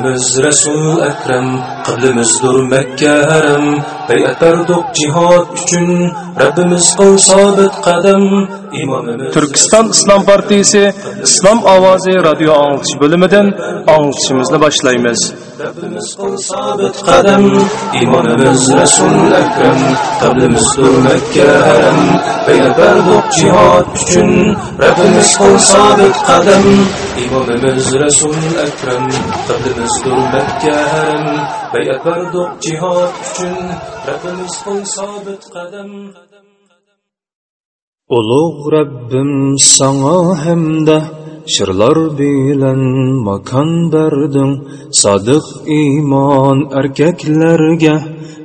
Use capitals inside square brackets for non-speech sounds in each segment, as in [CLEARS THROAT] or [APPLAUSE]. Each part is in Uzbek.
نبز رسول أكرم. Qilimiz Mekke haram, bayatardıq cihad üçün, Rabbimiz qıl sabit qadam, imamimiz... Türkistan İslam Partisi, İslam Avazi Radyo Anıltış bölümüdən anıltışımızla başlayımız. Rabbimiz qıl sabit qadam, imamimiz Resul Ekrem, Qilimiz Mekke haram, bayatardıq cihad üçün, Rabbimiz qıl sabit qadam, imamimiz Resul Ekrem, Qilimiz Mekke haram, Beyat berdik uchun üçün, Rabbimiz qo'y sobit qadam Ulug' Rabbim sana hamda shirlar bilan makon berding sodiq iymon erkaklarga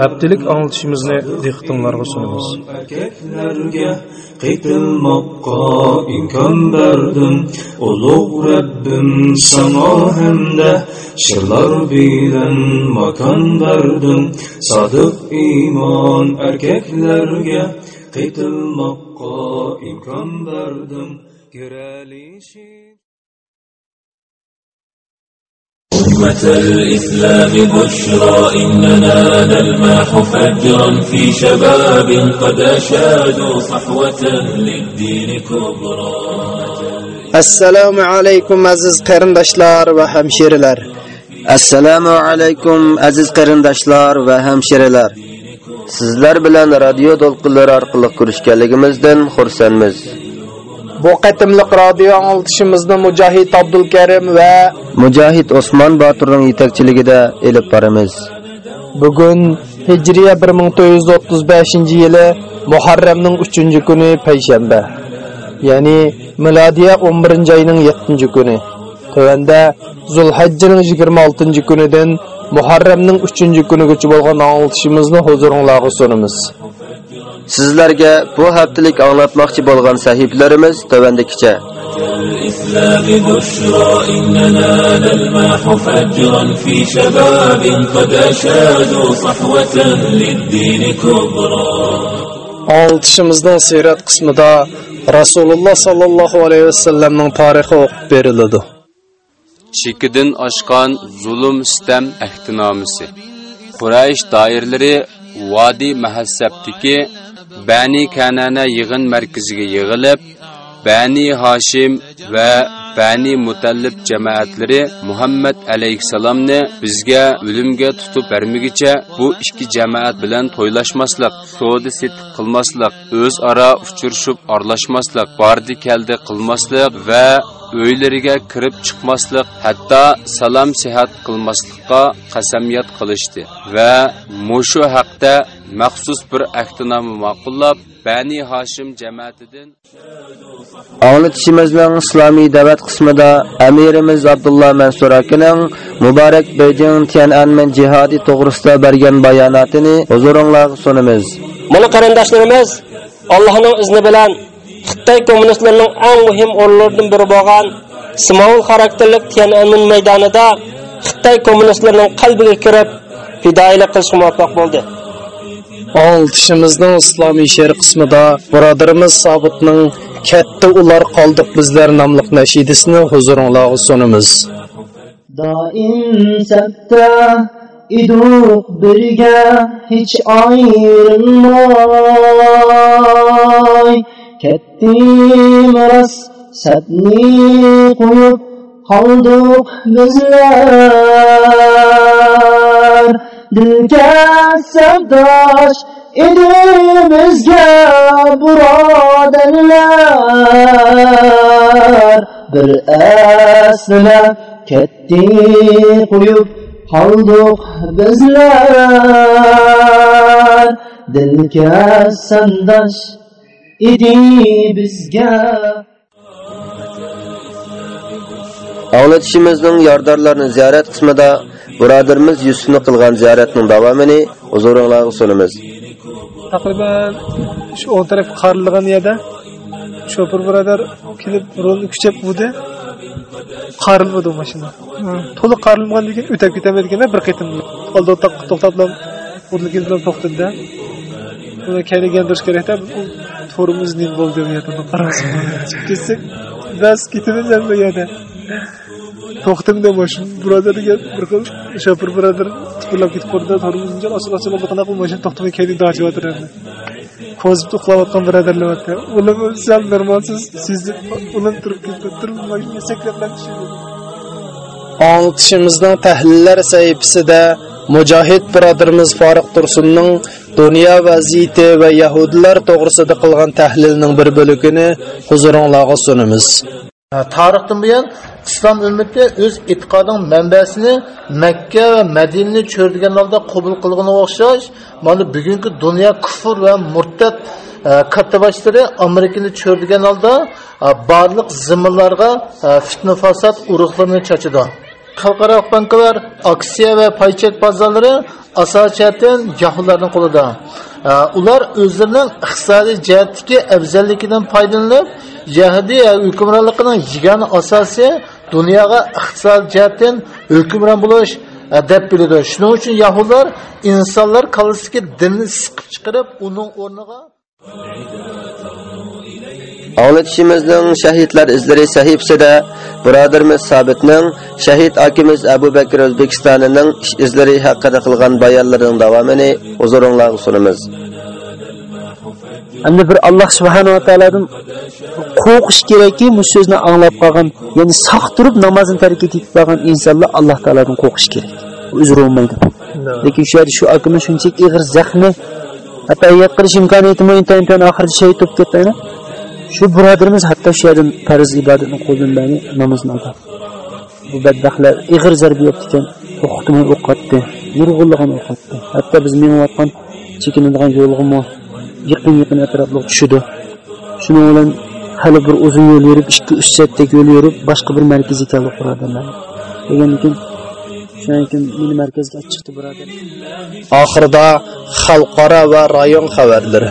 haftalik anglitishimizni dehqonlarga sunamiz. Erkaklarga qaytilmoqqa imkon berdim ulug' Rabbim sana hamda shirlar bilan makon berdim sodiq iymon erkaklarga qaytilmoqqa imkon berdim kiralishi أمة الإسلام بشرى إننا نلمح فجرا في شباب قد أشادوا صحوة للدين كبرى assalomu alaykum aziz qarindoshlar va hamshiralar assalomu alaykum aziz qarindoshlar va hamshiralar sizlar bilan radio to'lqinlari orqali ko'rishganligimizdan xursandmiz Bu qatimliq radio anglitishimizni mujohid abdulkarim va mujohid osmon boturning yetakchiligida elib boramiz bugun hijriya 1435 yili muharramning 3 kuni payshanba ya'ni milodiya 11 oyning 7 kuni Tövəndə Zulhəccenin 26 kunidan Muharramning 3 kunigacha bo'lgan anglitishimizni huzuringizga sunamiz. sizlarga bu haftalik anglatmoqchi bo'lgan sahifalarimiz tovandikicha الإسلام بشرى إننا نلمح فجرا في شباب قد أشادوا صحوة للدين كبرى Anglitishimizning sirat qismida Rasululloh sallallohu alayhi vasallamning tarixi o'qib beriladi. chekidan oshgan zulm sitam ahtinomisi quraysh doirlari vodiy mahassabdiki bani kanana yig'in markaziga yig'ilib bani Hashim va bani mutallib jamoatlari muhammad alayhisalomni bizga o'limga tutib bermigicha bu ikki jamoat bilan to'ylashmaslik savdo setiq qilmaslik o'zaro uchrashib aralashmaslik bordi keldi qilmaslik va uylariga kirib chiqmaslik hatto salom sihat qilmaslikqa qasamiyat qilishdi va mushu haqda maxsus bir ahdnoma ma'qullab bani hoshim jamoatidan Anglitishimizning islomiy da'vat qismida amirimiz Abdullah Mansur akaning Muborak Beijing Tiananmen jihodi to'g'risida bergan bayonotini huzuringizga sunamiz. Mana qarindoshlarimiz Allohning izni bilan Xitoy kommunistlarining eng muhim o'rinlaridan biri bo'lgan Simon xarakterlik Tiananmen maydonida Xitoy kommunistlarining qalbiga kirib fidoyilik qilishga muvaffaq bo'ldi. Oltishimizning islomiy she'r qismida birodarimiz sobitning Katta ular qoldiq bizlar nomli nashidisini huzuringizga sunamiz. Doim sabta iduq birga hech ayrilmay ketdim ras sadni qo'yib qoldiq bizlar dilga sabdosh elimizga birodarlar bir asla ketdik qo'yib qoldiq bizlar. Dilga sandosh edi bizga. Anlatışımızın yordorlarini ziyorat qismida Birodarimiz Yusufni qilgan ziyoratning davomini huzuringizga sunamiz. Taqriban shu o'ng taraf qarilgan yerda shofer birodar kelib rolni kuchab budi. Qarilmadi mashina. Hmm. To'liq qarilmagandan keyin o'tib ketamaydi bir qitim. Oldi to'xtatib o'rniga kelib to'xtadi. Buni kaynagan turish kerakda to'rimiz nim bo'ldi bu yerda qarasa. Ketsak bas ketamiz bu yerda. To'xting demoshim birodariga bir xil shopir birodar tipirlab ketib qoldi. Tormozimcha ochib ochib qanaqa mashina to'xtamay keling dojyotir endi ko'zib uxlayotgan birodarlar ular sal normalsiz sizni ular turib ketdi. Turib mashina sakrab Anlatışımızdan təhlillər səhifəsində birodarimiz forig Tursunning dunyo vaziyati va yahudlar to'g'risida qilgan tahlilning bir bo'lagini huzuringizga sunamiz. Tarixdan buyon islom ummati o'z e'tiqodining manbasini makka va madinani cho'rdigan holda qabul qilganga o'xshash mana bugungi dunyo kufr va murtad kattaboshlari amerikani cho'rdigan holda barliq zimmalarga fitna fasod urug'larini chachidi xalqaro banklar aksiya va paychak bozorlari asosan yahudlarning qo'lida. Ular o'zlarining iqtisodiy jihatdagi afzalligidan foydalanib yahudiy hukmronligining yagona asosi dunyoga iqtisodiy jihatdan hukmron bo'lish e, deb biladi. Shuning uchun yahudlar insonlar kallasidagi dinni siqib chiqarib uning o'rniga Anlatışımızın shahidlar izlari sahipside birodarimiz Sabitning shahid akimiz Abu Bakr O'zbekistonining ish izlari haqida qilgan bayonlarining davomini huzuringizga sunamiz. Endi bir Alloh subhanahu va taoladan qo'rqish kerakki, bu so'zni anglab qolgan, ya'ni saq turib namozni tark etib qolgan insonlar Alloh taoladan qo'rqish kerak. Uzr olmaydi. Lekin shu yerda shu akimiz shunchaki ig'ir zaxmi hatto qilish qilish imkoniyatimi intayin oxirida shahid bo'lib ketdi. Shu birodarimiz hatto shu yerdan farz ibodatni qo'ldan namozni oldi. Bu badbaxtlar ig'ir zarba yo'q ekan o'qitmay o'qatdi nurg'unligini o'qatdi hatto biz minayotgan chekinadigan yo'lg'imi yaqin yaqin atrofga tushidi shuning bilan hali bir uzun yo'l yurib ikki uch soatdek yo'l yurib boshqa bir markazga keldi birodarlar degandan keyin shuning uchun meni markazga chiqdi birodar. Oxirida xalqaro va rayon xabarlari.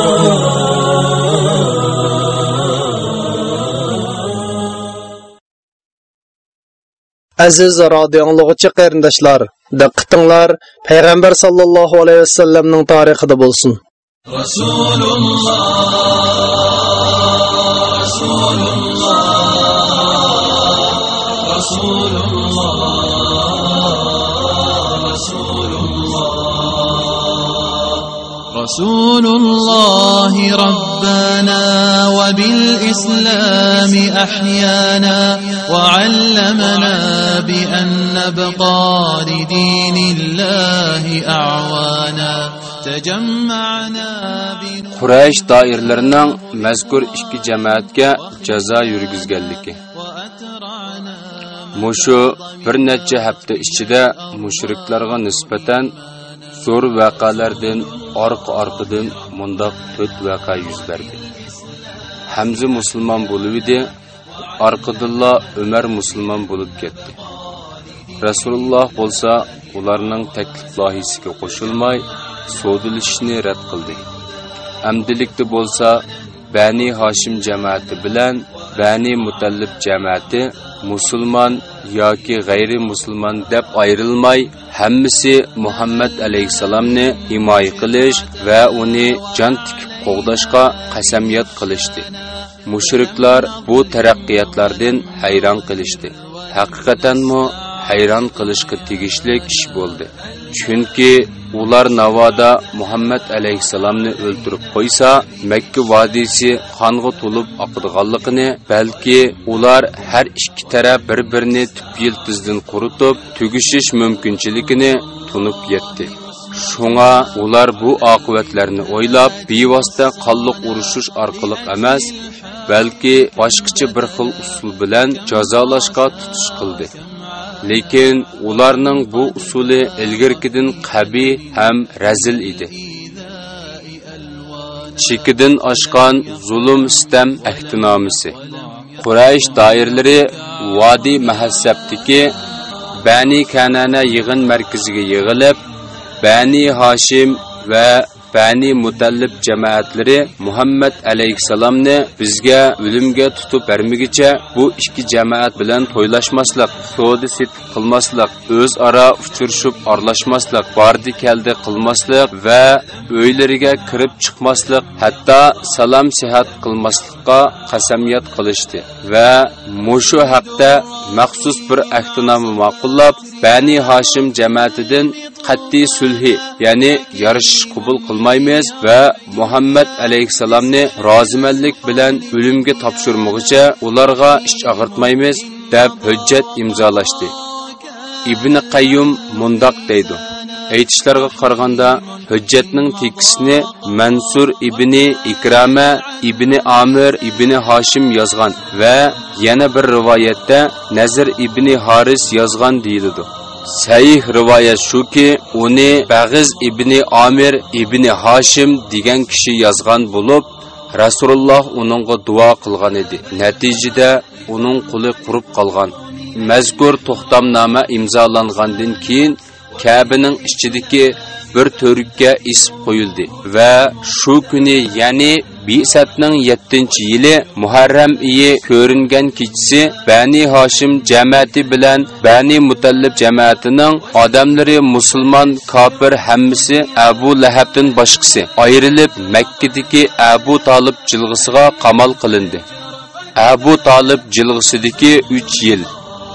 ایزرا دیں لوگوں چکر دشلار رسول الله ربنا وبالإسلام أحيانا وعلمنا بأن نبقى لدين الله أعوانا تجمعنا Quraysh doirlarining mazkur ikki jamoatga jazo yurgizganligi. Mushu bir necha hafta ichida mushriklarga nisbatan zo'r vaqalardan orqa orqadan mundoq to'rt vaqa yuz berdi. Hamza musulmon bo'lib edi, orqadilla Umar musulmon bo'lib ketdi. Rasululloh bo'lsa ularning taklif loyihasiga qo'shilmay so'dilishni rad qildi. Amdilikda bo'lsa bani hoshim jamoati bilan bani mutallib jamoati musulmon yoki g'ayri musulmon deb ayrilmay hammasi muhammad alayhissalomni himoya qilish va uni jon tikib qo'g'dashga qasamyod qilishdi. Mushriklar bu taraqqiyotlardan hayron qilishdi. Haqiqatanmi hayron qilishga tegishli ish bo'ldi chunki ular navoda muhammad alayhissalomni o'ldirib qo'ysa makka vodiysi qonga to'lib oqadiganligini balki ular har ikki taraf bir birini tup yiltizdan quritib tugishish mumkinchiligini tunib yetdi shunga ular bu oqibatlarni o'ylab, bevosita qonliq urushish orqali emas, balki boshqacha bir xil usul bilan jazolashga tutish qildi. Lekin ularning bu usuli ilgirkidan qabi ham razil edi. Chekidan oshgan zulm sitam ahtinomisi. Quraysh doirlari Vadi mahassabdiki Bani Kanana yig'in markaziga yig'ilib, Bani Hashim va Bani Mutallib jamoatlari Muhammad alayhisalomni bizga o'limga tutib bermigicha bu ikki jamoat bilan to'ylashmaslik, savdo setib qilmaslik, o'zaro uchrashib aralashmaslik, bardi keldi qilmaslik va uylariga kirib chiqmaslik, hatto salom sihat qilmaslikqa qasamiyat qilishdi va mushu haqda maxsus bir ahdnoma ma'qullab Bani Hashim jamoatidan qat'iy sulhi, ya'ni yarashish qabul qilmaymiz va Muhammad alayhissalomni rozimanlik bilan o'limga topshirmog'icha ularga ish og'irtmaymiz deb hujjat imzolashdi. Ibn Qayyum mundoq deydi: Aytishlarga qaraganda hujjatning tekisini Mansur ibn Ikrama ibn Amir ibn Hashim yozgan va yana bir rivoyatda Nazir ibn Haris yozgan deyiladi. Sahih rivoyat shuki, uni Bag'iz ibn Amir ibn Hashim degan kishi yozgan bo'lib, Rasululloh uningga duo qilgan edi. Natijada uning quli qurib qolgan. Mazkur to'xtamnoma imzolangandan keyin Kabining ichidagi bir to'rikka isib qo'yildi va shu kuni ya'ni Bisatning 7-yili Muharram iyi ko'ringan kechisi Bani Hashim jamoati bilan Bani Mutallib jamoatining odamlari musulmon kofir hammasi Abu Lahabdan boshqasi ayrilib Makkadagi Abu Talib jilg'isiga qamal qilindi. Abu Talib jilg'isidagi 3 yil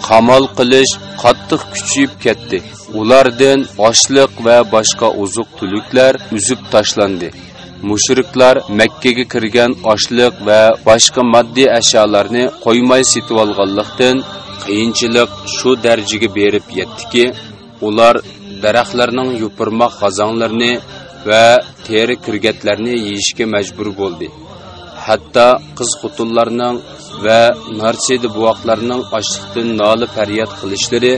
qamal qilish qattiq kuchayib ketdi. Ulardan oshliq va boshqa oziq-tuliklar uzib tashlandi. Mushriklar Makkaga kirgan oshliq va boshqa moddiy ashyolarni qo'ymay sotib olganlikdan qiyinchilik shu darajaga berib yetdiki, ular daraxtlarning yupurmoq qozonlarini va teri kirgatlarni yeyishga majbur bo'ldi. Hatto qiz-xotinlarning va narsidi buvoqlarning ochliqdan noli faryod qilishlari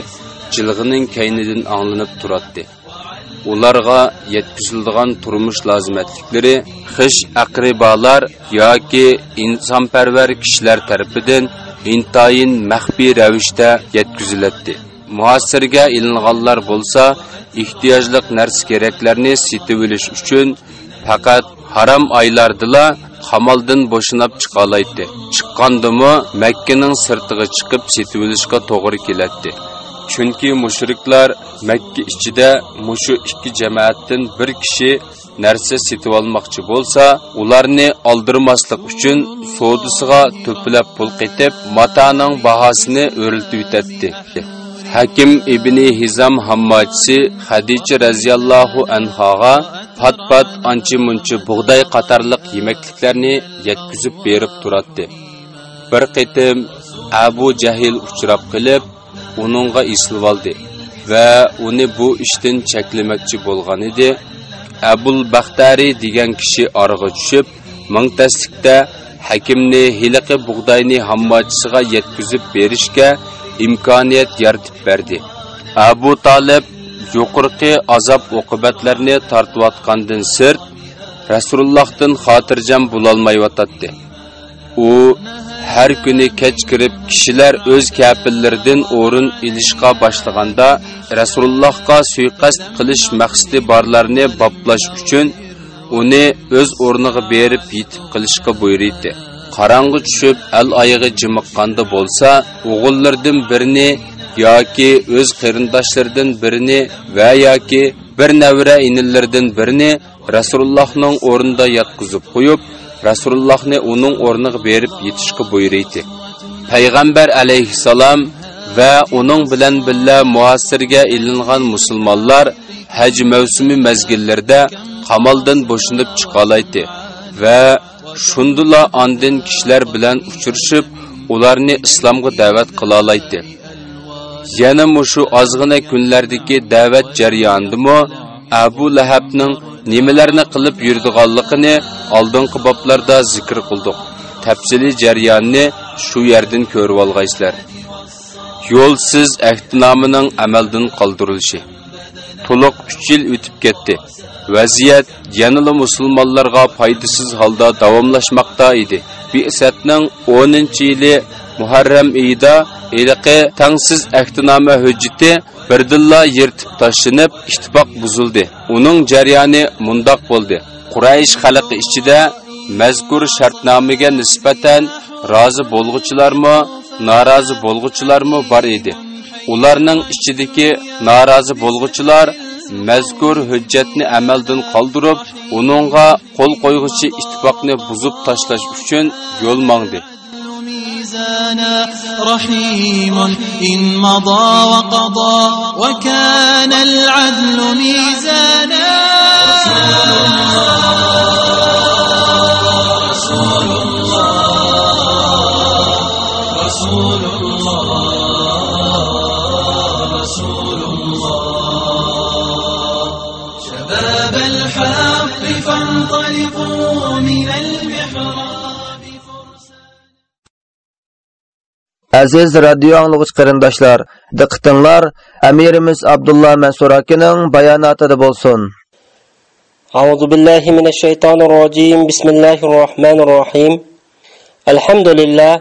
jilg'ining kaynidan anglanib turadi. Ularga yetkizildigan turmush lozimatliklari xish aqribalar yoki insonparvar kishilar tarafidan intayin maxfiy ravishda yetkaziladi. muassirga ilinganlar bo'lsa, ehtiyojliq narsa keraklarni sitib olish uchun faqat harom oylardila qamaldan bo'shinab chiqa olaydi Chiqqandimi Makkaning sirtiga chiqib sitib olishga to'g'ri keladi. Chunki mushriklar Makka ichida mushu ikki jamoatdan bir kishi narsa setib olmoqchi bo'lsa, ularni oldirmaslik uchun savdosiga to'plab pul qetib, matoning bahosini o'riltib yetadi. Hakim ibn Hizam hammachisi Xadija radhiyallohu anhoga pat-pat ancha-muncha bug'doy qatorliq yemekliklarni yetkazib berib turadi. Bir qitim Abu Jahil uchrab qilib, uningga eslib va uni bu ishdan cheklamoqchi bo'lgan edi. Abul Baxtari degan kishi org'a tushib, mingtaslikda hakimni hiliqi bug'doyni hammachisiga yetkazib berishga imkoniyat yaratib berdi. Abu Talib yuqorqi azob oqibatlarni tortayotgandan sirt Rasulullohdan xotirjam bo'lolmayotdi. U har kuni kech kirib kishilar o'z kafirlaridan o'rin ilishga boshlaganda rasulullohga suiqasd qilish maqsadi borlarni boplash uchun uni o'z o'rniga berib yetib qilishga buyurdi. Qorong'i tushib al oyig'i jimiqqanda bo'lsa o'g'illardan birini yoki o'z qarindoshlaridan birini va yoki bir navra inillardan birini rasulullohning o'rnida yotqizib qo'yib rasulullohni uning o'rniga berib yetishga buyuraydi payg'ambar alayhissalom va uning bilan billa muasirga ilingan musulmonlar haj mavsumi mazgillarida qamaldan bo'shinib chiqolaydi va shundula andin kishilar bilan uchrashib ularni islomga da'vat qilolaydi. Yana mushu ozg'ina kunlardagi da'vat jarayonidimi abu lahabning nimalarni qilib yurdiganligini oldingi boblarda zikr qildik. Tafsili jarayonni shu yerdan ko'rib olg'aysizlar. Yo'lsiz ahdnomining amaldan qoldirilishi. To'liq uch yil o'tib ketdi. Vaziyat yanada musulmonlarga foydasiz holda davomlashmoqda edi. Bi'satning 10 yili muharram iyida iliqi tangsiz ahdnoma hujjati birdilla yirtib tashlanib ittifoq buzildi uning jarayoni mundoq bo'ldi quraysh xalqi ichida mazkur shartnomaga nisbatan rozi bo'lg'uchilarmi norozi bo'lg'uchilarmi bor edi ularning ichidagi norozi bo'lg'uchilar mazkur hujjatni amaldan qoldirib uningga qo'l qo'yg'uchi ittifoqni buzib tashlash uchun yo'l mangdi ميزانا رحيم إن مضى وقضى وكان العدل ميزانا رسول Aziz radio anglığıç qarindaşlar, diqqətinizlər əmirimiz Abdullah Mansur Akinin bayanatında bolsun. Auzu billahi mineşşeytanirracim. Bismillahirrahmanirrahim. Elhamdülillah.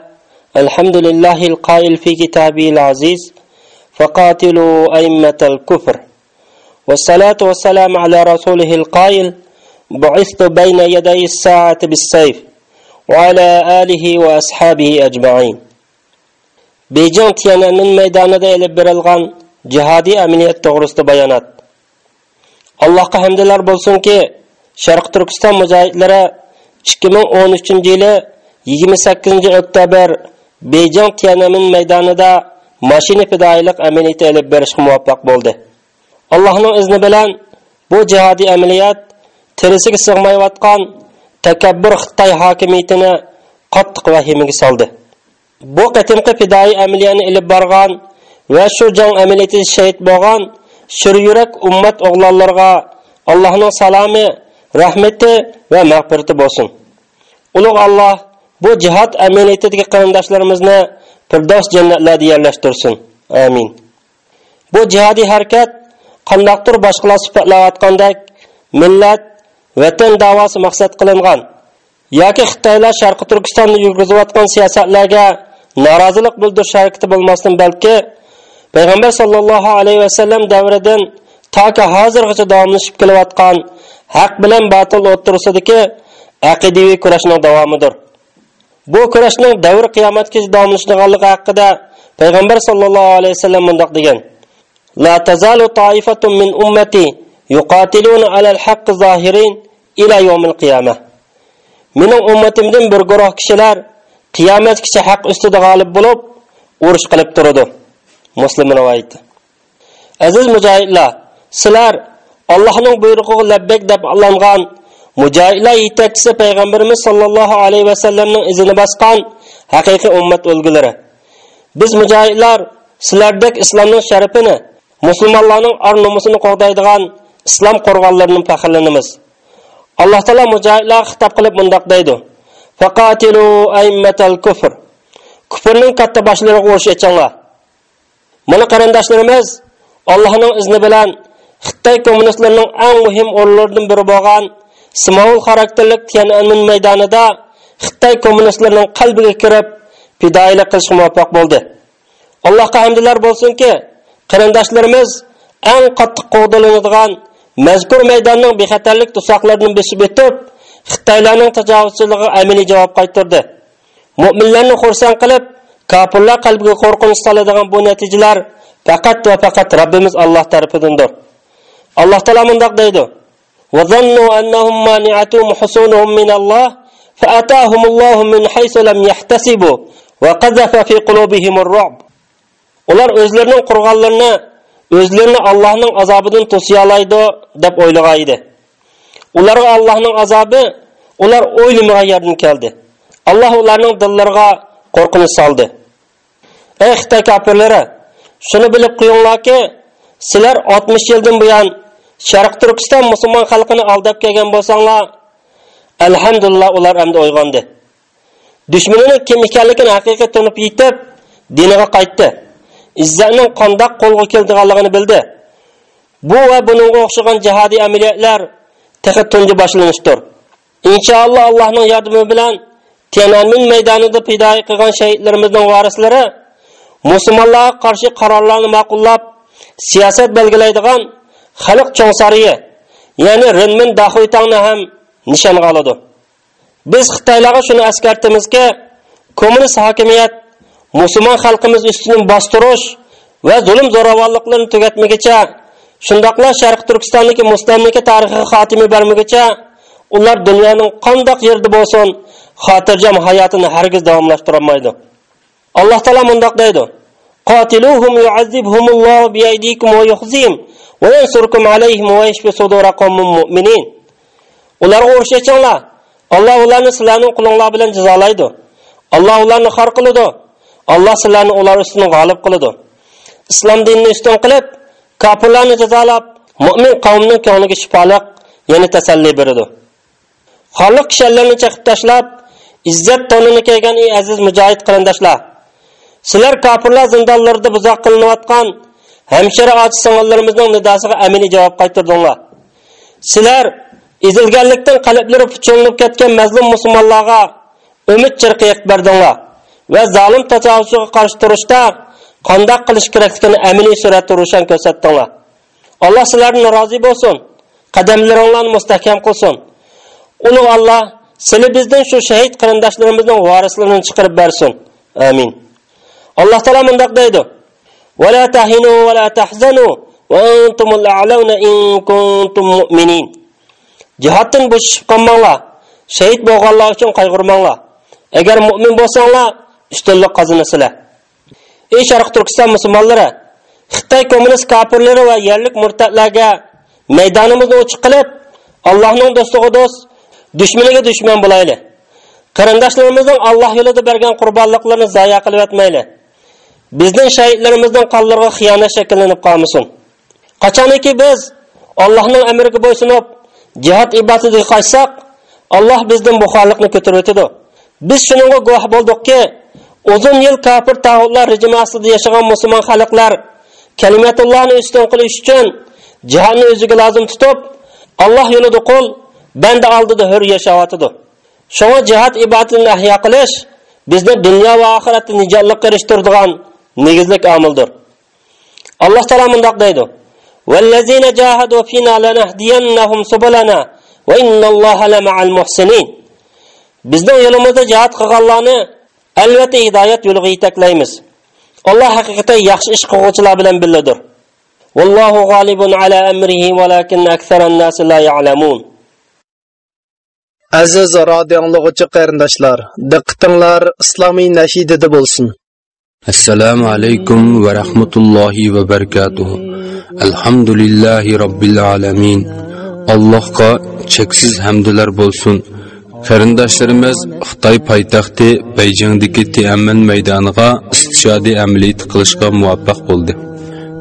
Elhamdülillahil qail fi kitabil aziz. Faqatilu aimmatal kufr. والصلاة والسلام على رسوله القائل بعثت بين يدي الساعة بالسيف وعلى آله وأصحابه أجمعين Beijing Tiananmen maydonida elib berilgan jihodiy amaliyot to'g'risida bayonot. Allohga hamdlar bo'lsinki, Sharq Turkiston mujohidlari 2013-yili 28-oktyabr Beijing Tiananmen maydonida mashina fidoyilik amaliyoti elib berishga muvaffaq bo'ldi. Allohning izni bilan bu jihodiy amaliyot tirisiga sig'mayotgan takabbur Xitoy hokimiyatini qattiq vahimaga soldi. Bu qatimqi fidoyi amaliyani ilib borgan va shu jang amaliyatida shahid bo'lgan yurak ummat o'g'lonlarga allohning salomi rahmati va mag'firati bo'lsin. Ulug' alloh bu jihod amaliyatidagi qarindoshlarimizni pirdos jannatlarda yerlashtirsin. Amin. Bu jihodiy harakat qandoqdir boshqalar sifatlayotgandek millat vatan davosi maqsad qilingan yoki xitoylar sharqi turkistonda yurgizayotgan siyosatlarga norozilik bildirish harakati bo'lmasdan balki payg'ambar sollallohu alayhi vasallam davridan toki hozirgacha davomlashib kelayotgan haq bilan botil o'ttirisidagi aqidaviy kurashning davomidir. Bu kurashning davr qiyomatgacha davomlashganligi haqida payg'ambar sollallohu alayhi vasallam mundoq degan. La tazalu طائفة min ummati yuqatiluna على الحق zohirin ila يوم القيامة mening ummatimdan bir guruh kishilar qiyomatgacha haq ustida g'olib bo'lib urush qilib turdi muslim rivoyati. Aziz mujohidlar sizlar allohning buyrug'iga labbak deb allangan mujohidlar yetakchisi payg'ambarimiz sollallohu alayhi vasallamning izini bosgan haqiqiy ummat o'lgulari biz mujohidlar sizlardek islomning sharafini musulmonlarning or nomusini qo'g'daydigan islom qo'rg'onlaridan faxrlanamiz alloh taolo mujohidlarga xitob qilib mundoq deydi. Faqatilu aymatal kufr. Kufrning katta boshlariga urush echinglar mana qarindoshlarimiz allohning izni bilan xitoy kommunistlarining eng muhim o'rinlaridan biri bo'lgan simoul xarakterlik tiananmen maydonida xitoy kommunistlarining qalbiga kirib fidoyilik qilishga muvaffaq bo'ldi. Allohga hamdlar bo'lsinki qarindoshlarimiz eng qattiq qo'g'dilinadigan mazkur maydonning bexatarlik tusoqlarini besib o'tib xitoylarning tajovuzchiligiga amaliy javob qaytardi mo'minlarni xursand qilib kofirlar qalbiga qo'rqinch soladigan bu natijalar faqat va faqat robbimiz alloh tarafidandir alloh taolo mundoq deydi وظنوا أنهم مانعتهم حصونهم من الله فأتاهم الله من حيث لم يحتسبوا وقذف في قلوبهم الرعب ular o'zlarining qurg'onlarini o'zlarini allohning azobidan to'siyolaydi deb o'ylagan edi Ularga allohning azobi ular o'ylamagan yerdan keldi. Alloh ularning dillariga qo'rqinch soldi. Ey xitoy kofirlari shuni bilib qo'yinglarki sizlar 60 yildan buyon sharq turkiston musulmon xalqini aldab kelgan bo'lsanglar alhamdulillah ular endi uyg'ondi. Dushmanini kim ekanligini haqiqat tunib yetib diniga qaytdi. Izzatning qandoq qo'lga keldiganligini bildi. Bu va bunga o'xshagan jihodiy amaliyotlar tehi tuncu boshlanishdir inshaalloh allohning yordami bilan tiananmen maydonida pidayı qilgan shahidlarimizning varislari musulmonlarga qarshi qarorlarni ma'qullab siyosat belgilaydigan xalq cho'ngsariyi ya'ni renmin daxuytangni ham nishonga oladi biz xitoylarga shuni eskartamizki kommunist hokimiyat musulmon xalqimiz ustidan bostirish va zulm zo'ravonliklarni tugatmaguncha shundoqla sharq turkistondagi muslimligi tarixiga xotima bermaguncha ular dunyoning qandoq yerda bo'lsin xotirjam hayotini hargiz davomlashtirolmaydi alloh taolo mundoq deydi قاتلوهم يعذبهم الله بأيديكم ويخزيهم وينصركم عليهم ويشفي صدور قوم مؤمنين ularga urush echinglar alloh ularni sizlarning qulinglar bilan jazolaydi alloh ularni xor qiladi alloh sizlarni ular ustidan g'olib qiladi islom dinini ustun qilib kofirlarni jazolab mo'min qavmning ko'ngliga shifoliq yana tasalli beradi. Xoliq kishanlarni chaqib tashlab izzat to'nini kiygan ey aziz mujohid qarindoshlar. Sizlar kofirlar zindonlarida buzoq qilinayotgan hamshira ochi sing'illarimizning nidosiga amaliy javob qaytirdinglar sizlar ezilganlikdan qalblari puchunlib ketgan mazlum musulmonlarga umid chirqi yiqib berdinglar va zolim tajovuzga qarshi turishda qandoq qilish kerakligini amaliy suratda ro'shan ko'rsatdinglar alloh sizlarni rozi bo'lsin qadamlaringlarni mustahkam qilsin ulug' alloh sizlar bizdan shu shahid qarindoshlarimizning varislarini chiqarib bersin amin alloh taolo mundoq deydi ولا تهنوا ولا تحزنوا وأنتم الأعلون إن كنتم مؤمنين jihatdan bo'shishib qolmanglar shahid bo'lganlar uchun qayg'urmanglar agar mo'min bo'lsanglar ustunlik qozonasizlar Ey sharq turkiston musulmonlari xitoy kommunist kofirlari va yerlik murtadlarga maydonimizni ochiq qilib allohning do'stiga do'st dushmaniga dushman bo'layli qarindoshlarimizning alloh yo'lida bergan qurbonliqlarini zoya qilib yotmayli bizning shahidlarimizning qonlariga xiyonat shakllanib qolmasin. Qachoniki biz allohning amriga bo'ysunib jihod ibodatiga qochsak alloh bizdan buxorliqni ko'tarib o'tadi biz shunga guvoh bo'ldikki uzun yil kofir tag'utlar rejimi ostida yashagan musulmon xalqlar kalimatullohni ustun qilish uchun jihodni o'ziga lozim tutib alloh yo'lida qo'l banda oldida hur yashayotidi shunga jihod ibodatini ahyo qilish bizni dunyo va oxiratda nijotlikqa erishtiradigan negizlik omildir alloh taolo mundoq deydi والذين جاهدوا فينا لنهدينهم سبلنا وإن الله لمع المحسنين bizning yo'limizda jihad qilganlarni albatta hidoyat yo'liga yetaklaymiz. Alloh haqiqatan yaxshi ish qilguvchilar bilan billadir vallohu g'olibun ala amrihi valakin aktharan nasi la ya'lamun. Aziz radio anglag'uchi qarindoshlar diqqatinglar islomiy nashidida bo'lsin. Assalomu alaykum va rahmatullohi va barakatuh. Alhamdulillahi robbil alamin. Allohga cheksiz hamdlar bo'lsin qarindoshlarimiz xitoy poytaxti beyjingdagi Tiananmen maydoniga istishodiy amaliyot qilishga muvaffaq bo'ldi.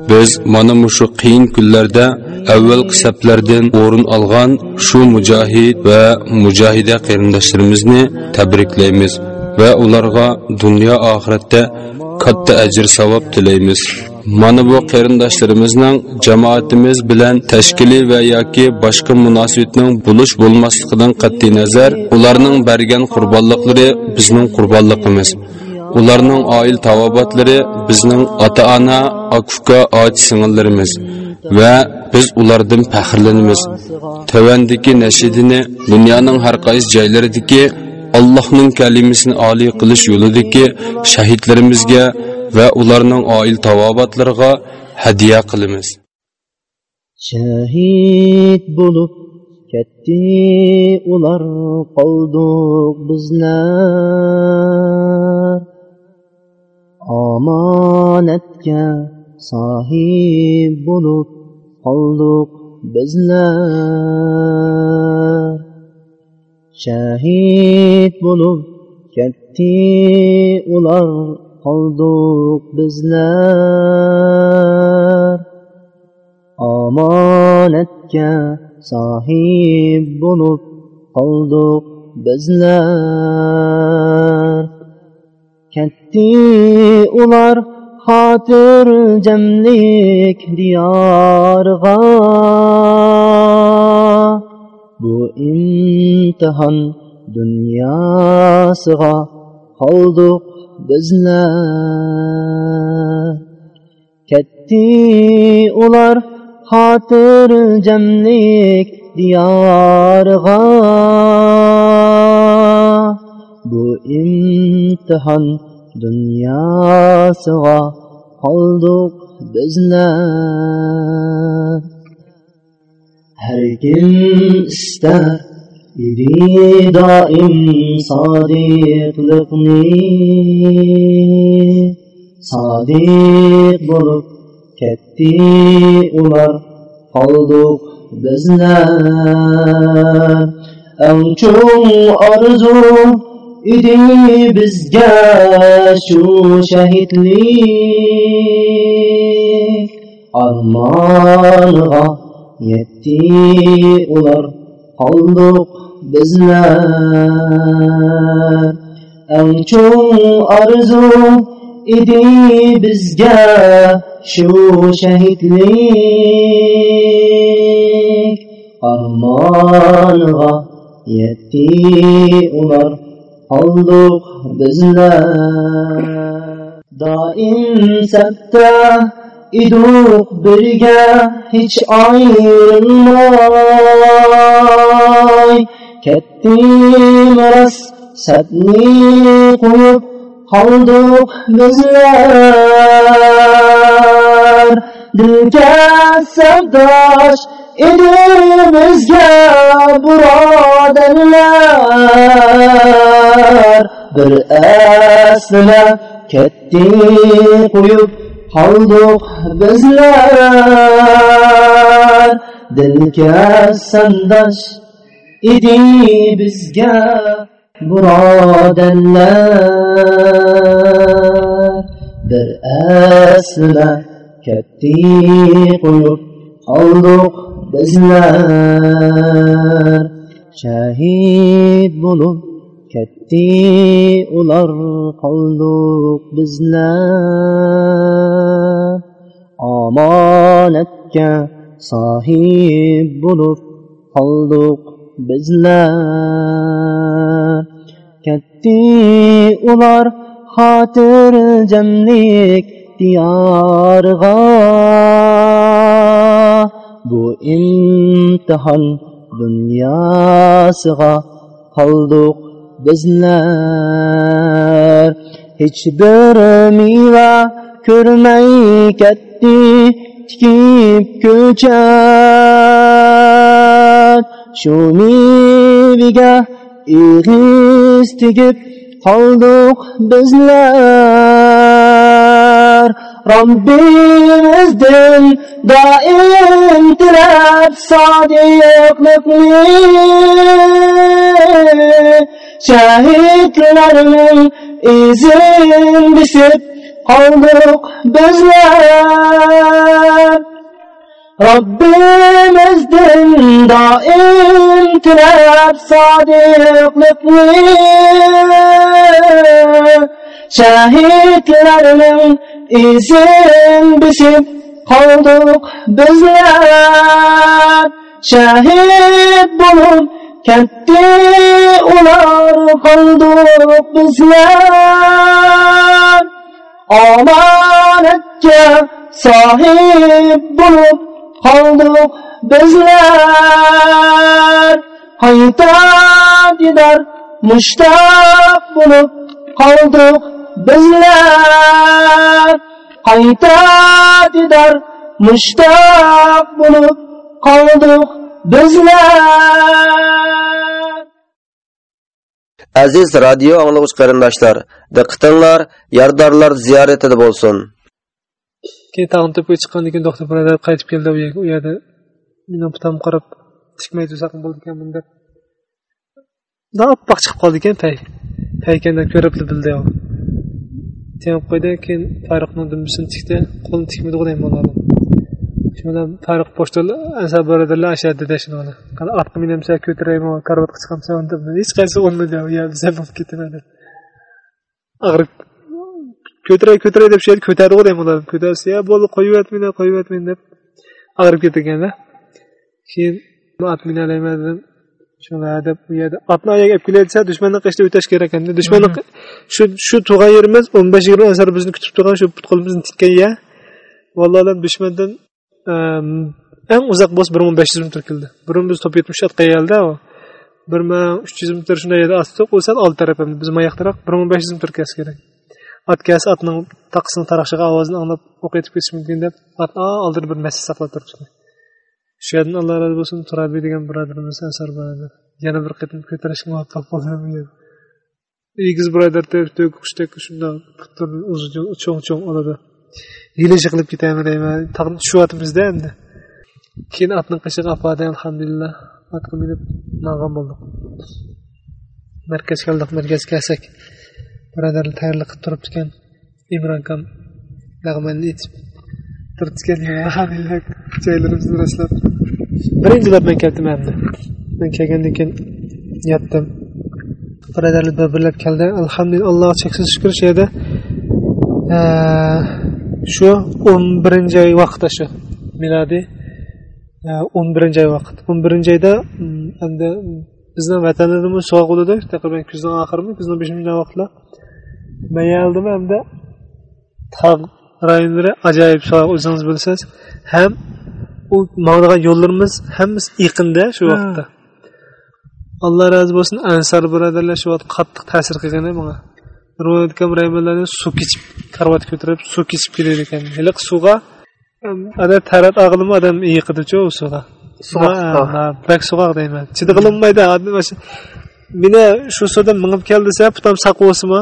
Biz mana shu qiyin kunlarda avval hisoblardan o'rin olgan shu mujohid va mujohida qarindoshlarimizni tabriklaymiz va ularga dunyo oxiratda katta ajr savob tilaymiz. Mana bu qarindoshlarimizning jamoatimiz bilan tashkiliy va yoki boshqa munosabatning bo'lish bo'lmasligidan qat'iy nazar ularning bergan qurbonliqlari bizning qurbonligimiz. Ularning oil tavobatlari bizning ota ona akuka ochi singillarimiz va biz ulardan faxrlanamiz. Tavandiki nashidini dunyoning har qaysi joylaridagi allohning kalimasini oliy qilish yo'lidagi shahidlarimizga va ularning oil tavobatlariga hadya qilamiz shahid bo'lib ketdi ular qoldik bizlar omonatga sohib bo'lib qoldik bizlar shahid bo'lib ketdi ular qoldik bizlar omonatga sohib bo'lib qoldik bizlar ketdi ular xotirjamlik diyorga bu imtihon dunyosiga qoldik bizlar ketdi ular xotirjamlik diyorga bu imtihon dunyosiga qoldik bizlar har kim istar edi doim sodiqlikni sodiq bo'lib ketdi ular qoldik bizlar eng cho'ng orzu edi bizga shu shahidlik armonga yetdi ular qoldik bizlar eng cho'ng orzu edi bizga shu shahidlik armonga yetdi ular qoldik bizlar doim sabta iduq birga hech ayrilmay ketdim rost sadni qo'yib qoldik bizlar dilga savdosh edimizga birodarlar bir asla ketdi qo'yib qoldik bizlar dilga sandosh idi bizga birodarlar bir asla katti qo'yib qoldik bizlar shahid bo'lib katti ular qoldik bizlar omonatga sohib bo'lib qoldik bizlar ketdi ular xotirjamlik diyorga bu imtihon dunyosiga qoldik bizlar hech bir meva ko'rmay ketdi tikib ko'chat shumiviga ig'iz tegib qoldik bizlar. Robbimizdan doim tilab sodiqlikni. Shahidlarning izin bisib qoldik bizlar. Bizler Rabbimizden daim tilab sadiqlikni Şehitlerinin izin bisip kaldık bizler. Şehit bulup ketdi ular qoldiq bizlar omonatga sohib bo'lib qoldiq bizlar. Qaytadilar mushtaq bo'lib qoldiq bizlar. Qaytadilar mushtaq bo'lib qoldiq bizlar. Aziz radio anglagıç qarindoshlar, diqqatinglar yardorlar ziyoratida bo'lsin. Keyin tag'in tepaga chiqqandan keyin doktor birodar qaytib keldi u yerga u yerda meni butam qarab tikmay tursaqim bo'ldi ekanman deb oppoq chiqib qoldi ekan pay paykandan ko'rib bildi temib qo'ydi keyin fariqni dumbisini tikdi qo'lini tikmadi deyman bo'ladi shundan bilan fariq pochtal ansab birodarlar ashaddi dashini qani orqa minamsa ko'taraymi karavotga chiqamsan deb hech qaysi o'rnida bizlar bo'lib ketaman og'rib ko'taray ko'taray deb shu yerda ko'tardi deyman ular ko'tarsa ya bo'ldi qo'yyapmanglar qo'yyapmang deb og'rib ketganda keyin ot minalayman dedim. Shular deb u yerda otni oyoq olib kelayotsa dushmanni qishda o'tash kerak ekan dushmanni shu shu tug'an yerimiz o'n besh yigirma asar bizni kutib turgan shu qo'limizni tikkan yer. Vallohu dushmandan eng uzoq bo'lsa bir ming besh yuz metr keldi. Ming biz top yetmish keldi bir ming uch yuz metr shunday yerda osti u sal old taraf biz mayoq taraf bir ming besh yuz metr kelsa kerak ot kelsa otning taqisini taraqshiga ovozini anglab o'q etib ketish mumkin deb otni oldida bir masjid saqlab turibdi. Shu yerdan alloh razi bo'lsin turabiy degan birodarimiz asar bo'ladi. Yana bir qatim ko'tarishga muvaffaq bo'ldi egiz birodar qushdek shundoq cho'ng cho'ng oladi. Yilishi qilib ketaman deyman. Tag'in tushyapmizda endi. Keyin otni qishig'i opadi alhamdulillah. Otga minib mang'an bo'ldik markazga keldik markazga kelsak birodarlar tayyorlik qilib turibdi ekan imron akam lag'manni aytib turibdi ekan [LAUGHS] alhamdulillah joylarimizni rastlab birinchilab man keldim endi. Man kelgandan keyin yotdim. Birodarlar bir birlab keldi. Alhamdulillah allohga cheksiz shukur shu yerda shu o'n birinchi oy vaqtda shu milodiy o'n birinchi oy vaqt. o'n birinchi oyda endi bizni vatanimiz sovuq bo'ladi taqriban kuzning oxirimi kuzning beshinchi vaqtlar mayaldim hamda? Tog' rayonlari ajoyib sovuq o'zingiz bilsangiz. Ham u manglagan yo'llarimiz hammasi yaqinda shu vaqtda. Alloh rozi bo'lsin ansar birodarlar shu vaqt qattiq ta'sir qilgan manga ro'yatgan raymonlarni suv kechib karvat ko'tarib suv kechib kelar ekan. Iliq suvga adam tarat ag'ilimi odam yiqidichu suvga bak sug'oq deyman chidag'ilmaydi meni shu suvda minib kel desa putam saqvosimi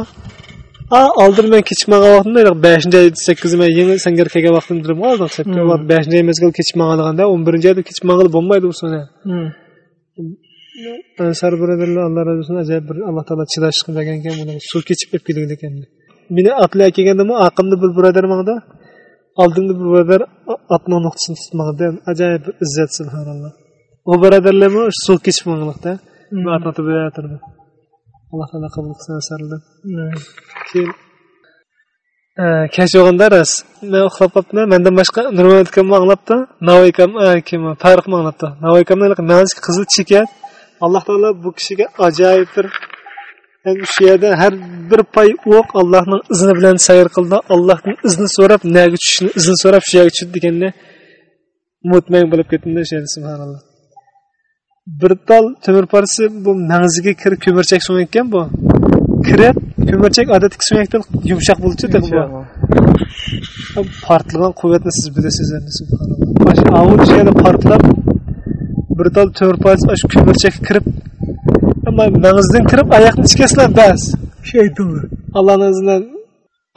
a oldin men kechib magan vaqtimda beshinchi oy sakkizinchi yangi sangar kelgan vaqtim turib qoldim beshinchi oy mezgil kechib maganliganda o'n birinchi oyda kechib magan bo'lmaydi u suvni ansar birodarlar alloh rozi bo'lsin ajoyib bir alloh taolo chidashni bergan ekan buni suv kechib olib kelgan ekan. Meni otlar kelgandami aqimni bir birodar manda oldingi bir birodar otni nuqtasini tutmaganda ajoyib bir izzat subhanalloh. U birodarlarmi suv kechib mangliqda alloh taolo qabul qilsin asarlar keyin kech yog'inda ras man uxlab qolibman mandan boshqa nurmat akamni anglabdi navoiy akam kim farqni anglabdi navoiy akamni qizil chekat alloh taolo bu kishiga ajoyib bir shu yerda har bir pay o'q allohning izni bilan sayr qildi allohning izni so'rab naga tushishni izni so'rab shu yerga tushdi deganda mutmang bo'lib ketdimda shu yerda subhanalloh bir tol temir parchasi bu mag'ziga kirib ko'mirchak so'ngan ekan bu kirib ko'mirchak odatdagi so'ngakdan yumshoq bu portlagan quvvatni siz bilasiz subhanalloh. Shu yerda portlab bir temir parchasi shu ko'mirchakka kirib mag'izdan kirib oyoqni ichkasidan bas. Shaytonlar. Allohni izi bilan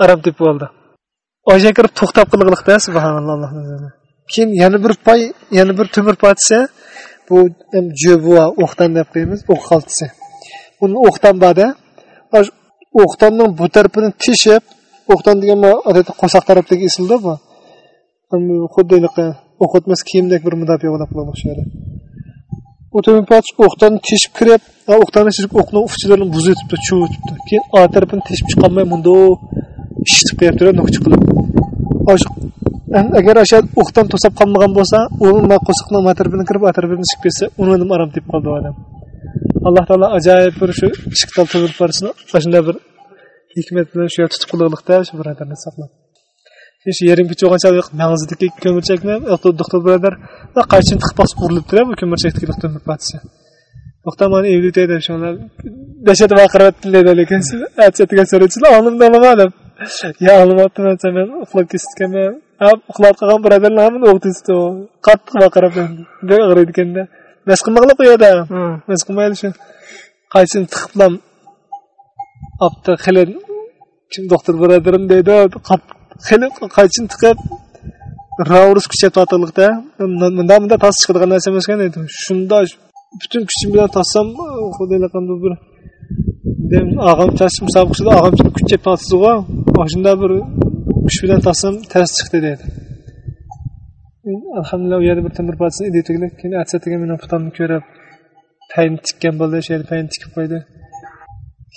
arab deb bo'ldi oyga kirib to'xtab qilg'iliqda subhanalloh. Allohni keyin yana bir poy yana bir temir parchasi bu jo'buva o'qdan deb qo'yamiz o'q xaltasi uni o'qdan bada o'qtanning bu tarafini teshib o'qtan degan odatda qo'saq tarafdagi isilda bu. Xuddi o'q o'tmas kiyimdek bir mudofaa qilib qo'ygan o'xshaydi u temir o'qdan teshib kirib o'qtanni teshib o'qni ufchilarini buzitibdi chuvitibdi. Keyin o tarafini teshib chiqolmay mundo ishitib qo'yib turib nuqchi qilib. Agar o'sha o'qdan to'sab qolmagan bo'lsa u qo'siqni ma tarafini kirib a tarafini chiqib ketsa uni aram deb qoldi odam. alloh taolo ajoyib bir shu ishqdan tizilib borisini mana shunday bir hikmat bilan shu tutib Şu shu birodarni saqlab shu yerimga cho'g'anchalik mag'izdagi ko'mirchakni doktor birodar qaychini tiqib bosib burilib бұл bu ko'mirchakdagi doktorni patisi Muhtemelen evlideydim şu anda. Deşet vakırvetliydi öyle kendisi. Erçet geçer için alnım dolum adam. Ya alnım attım ben sen ben uklak kestikten ben. Hem uklak kalan braderle hemen oğut istedim. Kattık ağrıydı kendine. Mas qilmag'li qo'yadi mas qilmaydi shu. Qaysini tiqiblam opta xili kim doktor birodarim deydi xili qaychini tiqib ravrus kuchatyaptilikda bunda bunda tas chiqadigan narsa emas ekan deydi. Shunda butun kuchim bilan tassam xudoy qanday bir og'am tasib musobaqasida og'amchini kuchab tortizg'u shunda bir kuch bilan tassam tez chiqdi deydi alhamdulillah u yerda bir temir parchasini edi tugilib keyin atsatiga meni putamni ko'rib payni tikkan bo'ldi o'sha yerda payni tikib qo'ydi.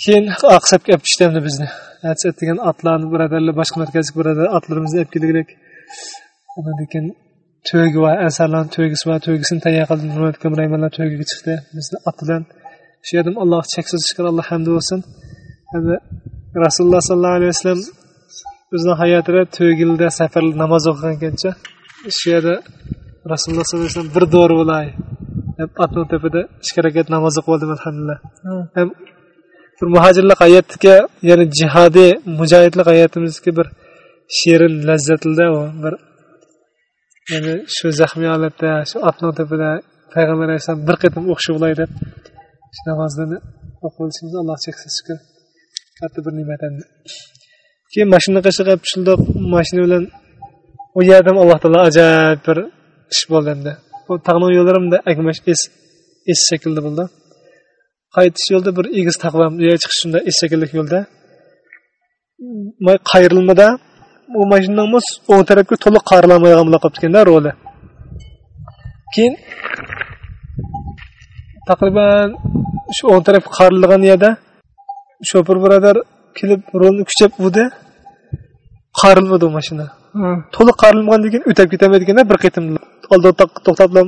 Keyin oqsab olib tushdi bizni. Atsa degan otlarni birodarlar boshqa markazlik birodar otlarimizni olib keldik keyin to'gi va asarlarni to'gisi va to'gisini tayyor qildi. Nurmatkom raymonlar chiqdi. Bizni otidan shu yerda alloh cheksiz shukur alloh hamdi bo'lsin endi rasululloh sollallohu alayhi vasallam o'zini hayotida to'gilda safar namoz o'qigan ekancha. Shu yerda rasululloh sollallohu alayhi vasallam bir dori bo'lay. Deb otni tepida ikki rakat namoz o'qib oldim alhamdulillah. Ham bir muhojirlik hayotga ya'ni jihodiy mujohidlik hayotimizga bir shirin lazzatli bir ya'ni shu zaxmiy holatda shu otni tepida payg'ambar alayhissalom bir qatim o'qishi bo'lay deb shu namozni o'qib olishimiz alloh cheksiz shukur katta bir ne'mat endi. Keyin mashina qishib tushildik mashina bilan u yerda ham alloh taolo ajab bir ish bo'ldi endi. Bu tag'no yo'llarimda agmash es es shaklda bo'ldi. Qaytish yo'lda bir egiz taqvam u chiqish shunda es shaklli yo'lda. Qayrilmada u mashinani o'ng tarafga to'liq qayrilolmaydigan bo'lib qolibdi ekanda roli. Keyin taqriban shu o'ng taraf qayrilgan yerda shofir birodar kelib rolni kuchab urdi qayrilmadi u mashina. To'liq qayrilmagandan keyin o'tib ketamaydi ekanda bir qatim oldin to'xtab bilan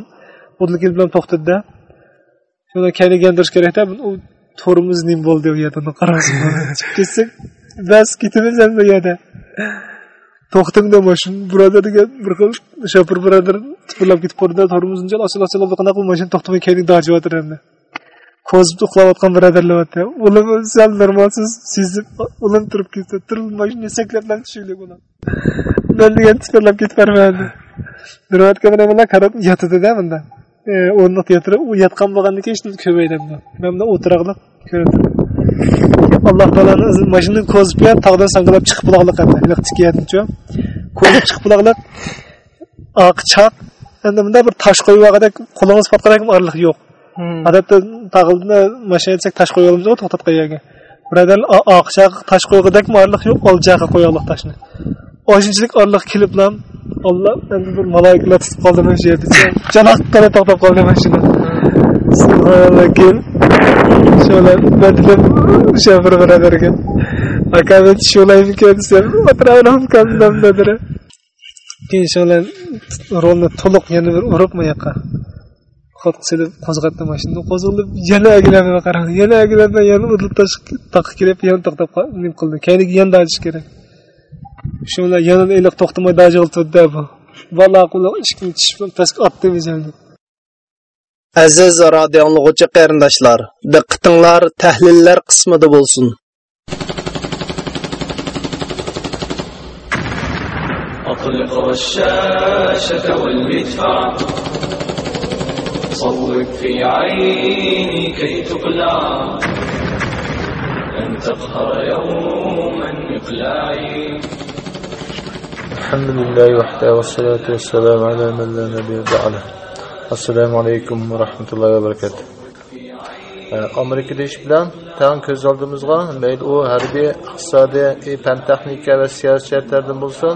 bilan to'xtadida. Shunda keyin gandirish kerakda u to'rimiz nim bo'ldi u yerda qarashib [LAUGHS] ketsak bas ketamiz endi u yerda. To'xtangda mashina birodariga bir xil shopir birodar tipirlab ketib qoldi tormozini ochil ochil qanaqa mashina to'xtamay keyin dojyotir endi ko'zib uxlayotgan birodarlar ulim sal normalsiz sezib ulim turib ketdi. Turib mashina saklab bilan tushaylik ulan man degan tipirlab ketib bormadi nurvatga mana qarab yotadida bunda. E, o'rniq yotirib u yotgan bo'lgandan keyin hech ko'paydi man bunda o'tiraqlab ko'rib alloh taoloni mashina ko'zib tog'dan sanqilab chiqib buloqliq tikiyatnichu ko'zib chiqib buloqliq oq chaq. Endi bunda bir tosh qo'yib qo'lingiz patqanak orliq yo'q. Hmm. odatda tag'ilni mashina desak tosh qo'yamiz olamiz to'xtatgan birodar oq tosh qo'ygandek orliq yo'q oljaqa qo'yaylik toshni oshinchilik orliq kelib bilan olloh endi bir malaikalar tutib qoldi mana shu yerda. Janoqqina to'xtab qoldi mashina subhanalloh. Keyin sholar madina shofir birodarga. Aka men tushulaymikan desam o'tiraveramkan dedilar keyin sholar rolni to'liq yana bir urib bu yoqqa. silib qo'zg'atdi mashinani qo'zg'alib yana agilama qaradi yana agilama yana urilib taqib kelib yana to'xtab nim qildi keyingi yana dajish kerak shu bilan yana iliq to'xtamay daji qildi bu bola quli ishkini tish pastga otdi bizani Aziz radio anglag'uvchi qarindoshlar, diqqatinglar tahlillar qismida bo'lsin. أطلق الشاشة والمدفع صوب في عيني كي تقلع أن تقهر يوما إقلاعي الحمد لله وحده والصلاة والسلام على من لا نبي بعده. السلام عليكم ورحمة الله وبركاته. amerikadagi ish bilan tan ko'z oldimizga mayli u harbiy iqtisodiy fan texnika va siyosiy jihatlardan bo'lsin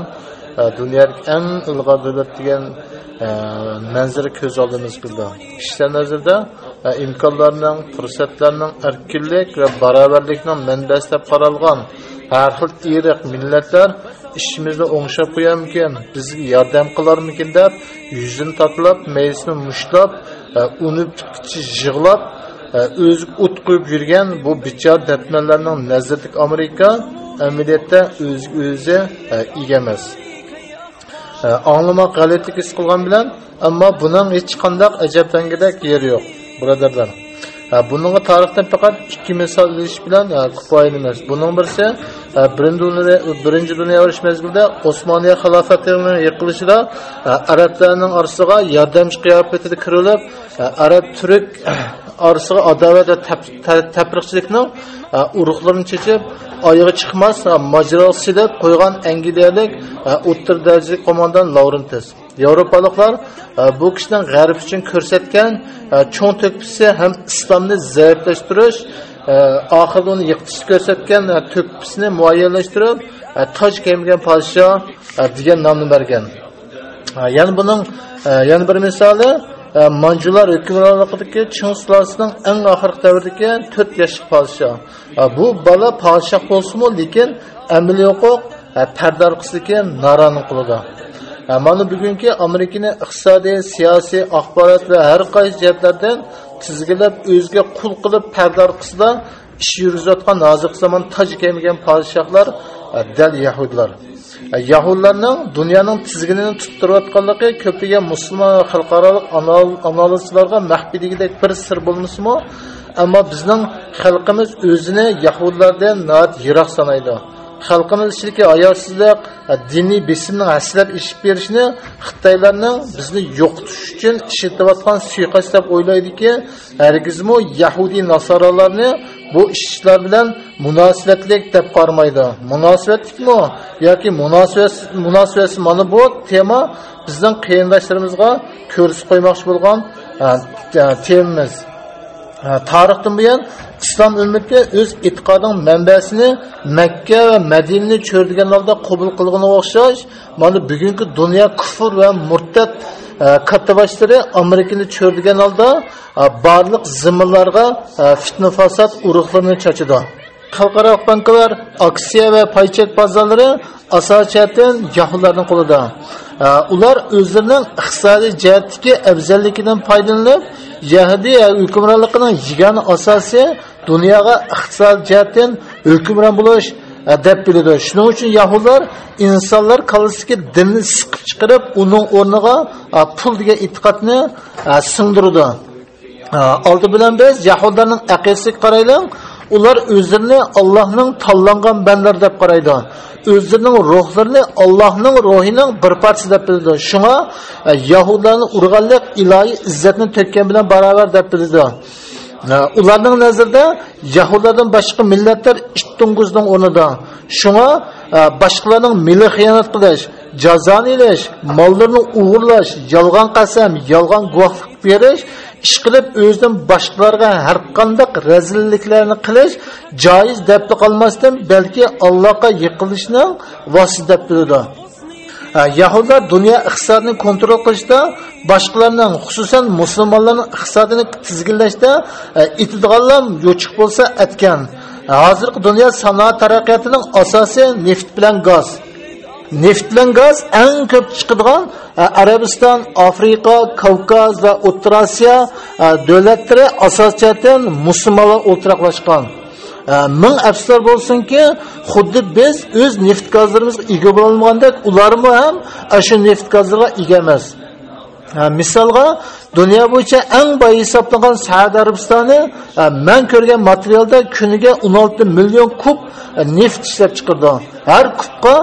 dunyodagi eng ilg'or davlat degan manzara ko'z oldimizga keldi kishilar nazarida imkonlarning fursatlarning erkinlik va barobarlikning manbasi deb qaralgan har xil iriq millatlar ishimizni o'ngshab qo'yarmikin bizga yordam qilarmikin deb yuzini toplab meyisini mushlab uni yig'lab o'zi o't qo'yib yurgan bu bichor datmanlarning nazardik amerika amaliyotda o'ziga o'zi ega emas Э, anglamoq g'alati ish qilgan bilan ammo buning hech qanday ajablangidek yeri yo'q birodarlar. Э, Buningga tarixdan faqat ikki misol ilish bilan э, kifoya emas buning birisi birinchi dunyo urush mezgilida osmoniya xilofatining yiqilishida arablarning orasiga yordamchi qiyofatida kirilib arab turk orasiga adovat va tapriqchilikning e, urug'larini chechib oyog'i chiqmas e, majro deb qo'ygan angliyalik e, o'ttir darajali qo'mondon lavrentis yevropaliklar bu kishidan g'arb uchun ko'rsatgan cho'ng to'kpisi ham islomni zaiflashtirish oxirida uni yiqitishni ko'rsatgan to'kpisini muayyanlashtirib toj kiymagan podsho degan nomni bergan. Yana buning yana bir misoli manjular hukmronligidagi ching sulosining eng oxirgi davridagi to'rt yoshli podsho bu bola podshoh bo'lsinmi lekin amaliy huquq parda orqasidagi naroni qulida mana bugungi amerikani iqtisodiy siyosiy axborot va har qaysi jihatlardan tizgilab o'ziga qul qilib parda orqasida ish yurgizayotgan hozirgi zamon toj kiymagan podshohlar dal yahudlar. E, Yahudlarning dunyoning tizginini tuttirayotganligi ko'plagan musulmon va xalqaro analizchilarga maxfiyligidek bir sir bo'lmasmi ammo bizning xalqimiz o'zini yahudlardan yiroq sanaydi. Xalqimiz ichidagi ayovsizlik diniy besimni aslab ishib berishni xitoylarning bizni yo'qotish uchun ishlatayotgan suiqasd deb o'ylaydiki hargizmu yahudiy nasoralarni bu ishlar bilan munosabatlik deb qaramaydi munosabatlikmi yoki munosabatsiz mana bu tema bizning qarindoshlarimizga ko'rsatib qo'ymoqchi bo'lgan e, e, temamiz. Tarixdan buyon islom ummati o'z e'tiqodining manbasini makka va madinani cho'rdigan holda qabul qilganga o'xshash mana bugungi dunyo kufr va murtad kattaboshlari amerikani cho'rdigan holda barliq zimmalarga fitna fasod urug'larini chachidi xalqaro bankalar aksiya va paychak bozorlari asosiyatan yahudlarning qo'lida. Ular o'zlarining iqtisodiy jihatdagi afzalligidan foydalanib yahudiy hukmronligining yigani asosi dunyoga iqtisodiy jihatdan hukmron bo'lish e, deb biladi. Shuning uchun yahudlar insonlar kallasidagi dinni siqib chiqarib uning o'rniga e, pul degan e'tiqodni e, singdirdi oldi bilan biz yahudlarning aqidasiga qaraylik ular o'zlarini Allohning tanlangan bandlar deb qaraydi. O'zlarining ruhlarini Allohning ruhining bir parchasi deb bildi. shunga e, yahudlarni urg'anlik ilohiy izzatni to'kkan bilan barobar deb bildi. E, ularning nazarida yahudlardan boshqa millatlar ittunguzning o'rnida shunga e, boshqalarning milli xiyonat qilish jazoni ilish mollarni o'g'irlash yolg'on qasam yolg'on guvohlik berish ish qilib o'zidan boshqalarga har qanday razilliklarni qilish joiz deb qolmasdan balki allohga yiqilishni vosi deb biladi. Yahudlar dunyo iqtisodini kontrol qilishda boshqalarning xususan musulmonlarning iqtisodini tizginlashda itidg'anlar yo'chiq bo'lsa aytgan. Hozirgi dunyo sanoat taraqqiyotining asosi neft bilan gaz. Neft bilan gaz eng ko'p chiqadigan e, arabiston afrika kavkaz va o'rta osiyo e, davlatlari asosiyatan musulmonlar o'ltiraqlashgan e, ming afsuslar bo'lsinki xuddi biz o'z neft gazlarimizga ega bo'lolmagandek ularmi ham shu neft gazlarga ega emas. Misolga dunyo bo'yicha eng boy hisoblangan saudiya arabistoni man ko'rgan materialda kuniga 16 million kub neft ishlab chiqardi har kubga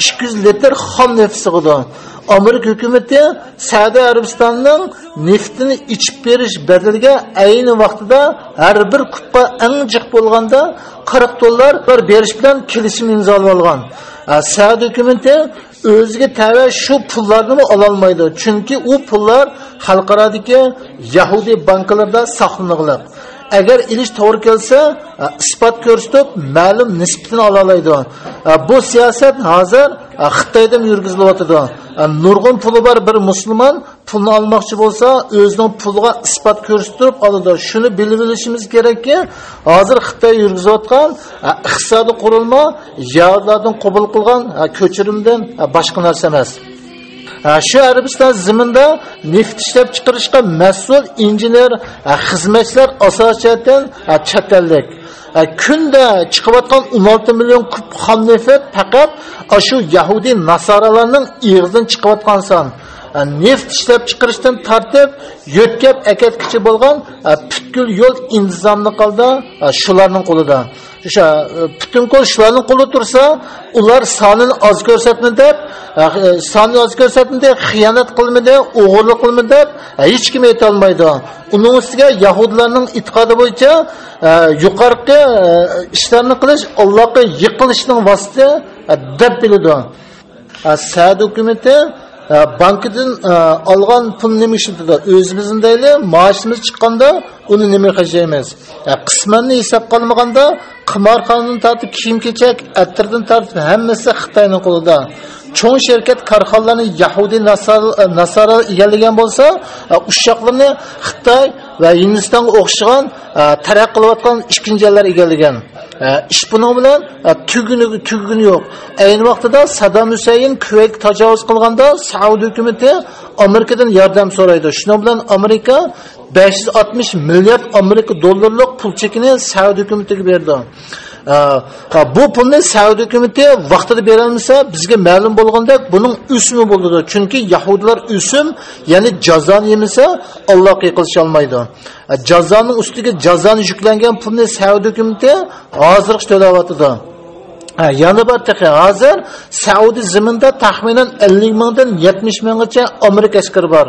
200 litr xom neft sig'idi amerika hukumati saudiya arabistonining neftini ichib berish badaliga ayni vaqtida har bir kubga eng jiq bo'lganda 40 dollar berish bilan kelishim imzolab olgan. Saudiya hukumati o'ziga tava shu pullarni ololmaydi chunki u pullar xalqarodagi yahudiy banklarda saqlanig'liq agar ilish to'g'ri kelsa e, isbot ko'rsatib ma'lum nisbatini ola oladi. E, bu siyosat hozir e, xitoyda yurgizilyotidi nurg'un puli bor bir musulmon pulni olmoqchi bo'lsa o'zining puliga isbot ko'rsatib oladi. Shuni bilib olishimiz kerakki hozir xitoy yurgizayotgan iqtisodiy qurilma yahudlardan qabul qilgan ko'chirimdan boshqa narsa emas. Shu arabiston ziminda neft ishlab chiqarishga mas'ul injener xizmatchilar asosiyatan chet ellik kunda chiqayotgan 16 million kub xom neft faqat shu yahudiy nasoralarning ig'zidan chiqayotgan son neft ishlab chiqarishdan tortib yo'tkab akatkichi bo'lgan butkul yo'l intizomni qoldi shularning qo'lida o'sha e, butun qo'l shularning qo'lida tursa ular sonini oz ko'rsatma deb e, e, sonni oz ko'rsatma deb xiyonat qilmadi o'g'irlik qilma deb hech kim aytolmaydi uning ustiga yahudlarning e'tiqodi bo'yicha yuqorqi ishlarni qilish allohga yiqilishning vosita deb biladi. Sad hukumati bankidan olgan pul nima ishlatadi o'zimizni deyli maoshimiz chiqqanda uni nima qilishaymiz qismanni hisob qilmaganda qimorxonadan tortib kiyim kechak attirdan tortib hammasi xitoyni qo'lida cho'ng sherkat korxonalarni yahudiy nasara egallagan bo'lsa ushoqlarni xitoy va hindistonga o'xshagan taraq qilayotgan ishkinjalar egallagan Э, ish buni bilan э, tuguni tuguni yo'q. Ayni vaqtida saddam husayn kuvaytga tajovuz qilganda saudiya hukumati amerikadan yordam so'raydi. Shuning bilan amerika 560 milliard amerika dollarlik pul chekini saudiya hukumatiga berdi. Bu pulni saudiya hukumati vaqtida berolmasa bizga ma'lum bo'lgandek buning usmi bo'ladi chunki yahudlar usm ya'ni jazoni yemasa allohga qilisholmaydi jazoni ustiga jazoni yuklangan pulni saudiya hukumati hozir to'layotidi yana bir tahi hozir Saudi ziminda taxminan 50 mingdan 70 minggacha amerika askari bor.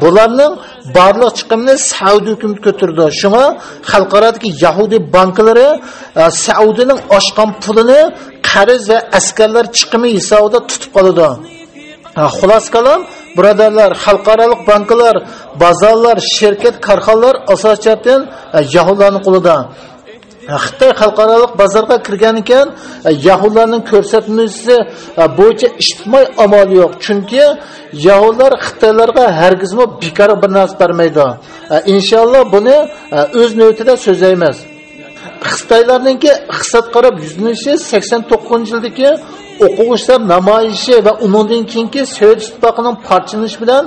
Bularning barliq chiqimini Saudi hukumat ko'tardi shunga xalqarodagi Yahudi banklari e, saudiyaning oshgan pulini qarz va askarlar chiqimi hisobida tutib qoladi xulos kalom birodarlar xalqaro banklar bozorlar shirkat korxonalar asosiyatan e, yahudlarning qo'lida. Xitoy xalqaro bozorga kirgan ekan e, yahudlarning ko'rsatmasi e, bo'yicha ijtimoiy amali yo'q. Chunki yahudlar xitoylarga hargizmi bekor bir narsa bermaydi. E, inshaalloh buni o'z navbatida so'zlaymiz. Xitoylarninki iqtisod qarab yuzlanishi sakson to'qqizinchi yildagi o'quvchilar namoyishi va undan keyingi sovet ittifoqining parchalanishi bilan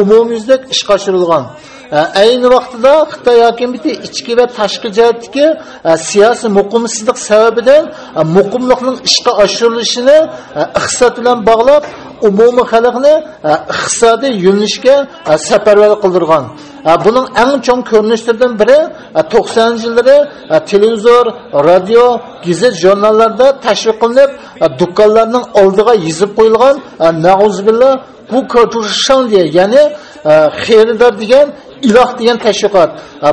umumyuzlik ishga oshirilgan ayni vaqtida xitoy hokimiyati ichki va tashqi jihatdagi e, siyosiy muqimsizlik sababidan e, muqimlikning ishga oshirilishini e, iqtisod bilan bog'lab umumiy xalqni iqtisodiy yo'nalishga safarbar qildirgan. Buning eng chong ko'rinishlaridan biri 90 yillari televizor radio gazet jurnallarda tashviq qilinib do'konlarning oldiga yozib qo'yilgan nauzubillah bu ko'rshan diye ya'ni xeridor degan iloh degan tashviqot.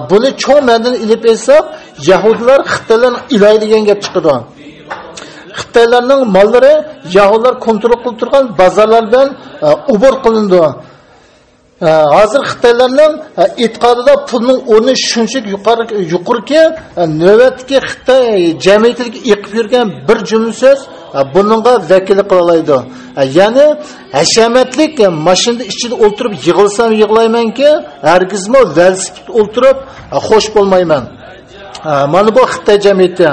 Buni cho'ng ma'nini ilib etsak yahudlar xitoylarni iloh degan gap chiqadi. Xitoylarning mollari yahudlar kontrol qilib turgan bozorlardan ubur qilindi. Э, hozir xitoylarni э, e'tiqodida pulning o'rni shunchalik yuqori yuqurki э, navbatdagi xitoy jamiyatiga eqib yurgan bir jumla so'z e, buningga vakillik qila oladi e, ya'ni hashamatlik e, mashinada ichida o'tirib yig'ilsam yig'laymanki hargizmi velosiped o'ltirib xo'sh bo'lmayman. Mana bu xitoy jamiyati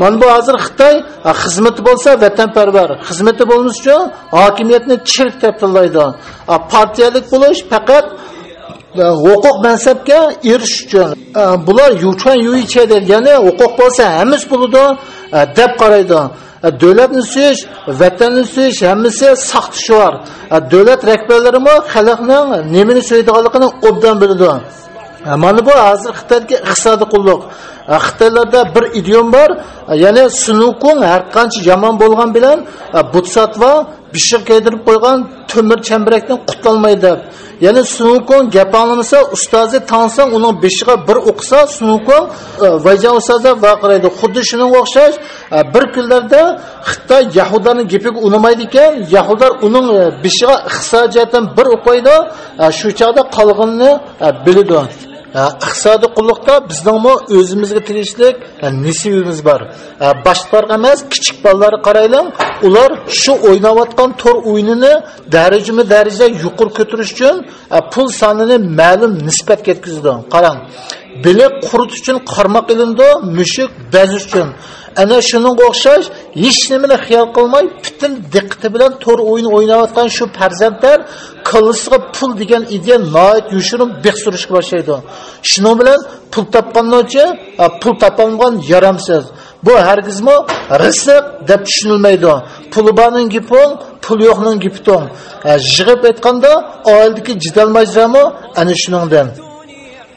mana bu hozir xitoy xizmati bo'lsa vatanparvar. Xizmati bo'lmasa uchun hokimiyatni chirk deb tillaydi partiyalik bo'lish faqat huquq mansabga erishish uchun. Bular yuchan yuyicha ya'ni huquq bo'lsa hammasi bo'ladi deb qaraydi. Davlatni suyish vatanni suyish hammasi saxt shuar davlat rahbarlarimi xalqning nimani suyadiganligini obdan biladi. Mana bu hozir xitoydagi iqtisodiy qulluq. Xitoylarda bir idiom bor. E, ya'ni sunukun har qancha yomon bo'lgan bilan e, butsatva pishiq kaydirib qo'ygan temir chambarakdan qutolmaydi ya'ni sunukun gap olinsa ustozi tansang uning beshiga bir o'qisa sunukun e, vajan ustozi vaqiraydi xuddi shunga o'xshash bir kunlarda xitoy yahudlarni gapiga unamaydi ekan. Yahudlar uning beshiga iqtisodiyatdan bir o'qiydi. Shu chog'da qolganini biladi iqtisodiy qulluqda bizningmi o'zimizga tegishlik nisibimiz bor boshqalarga emas kichik bolalarga qaraylik ular shu o'ynayotgan to'r o'yinini darajama daraja yuqori ko'tarish uchun pul sonini ma'lum nisbatga yetkazadi qarang biliq quritish uchun qarmoq ilindi mushuk bazish uchun ana shunga o'xshash hech nimani xiyol qilmay butun diqqati bilan to'r o'yin o'ynayotgan shu farzandlar qilisiga pul degan idea noit yushirin beh surishga boshlaydi. Shuning bilan pul topganlarcha pul topolmagan yaramsiz bu hargizmi? Rizq deb tushunilmaydi. Puli borning gipi pul yo'qning gipi to'ng. Yig'ib aytganda oiladagi jidal majrami ana shuningdan.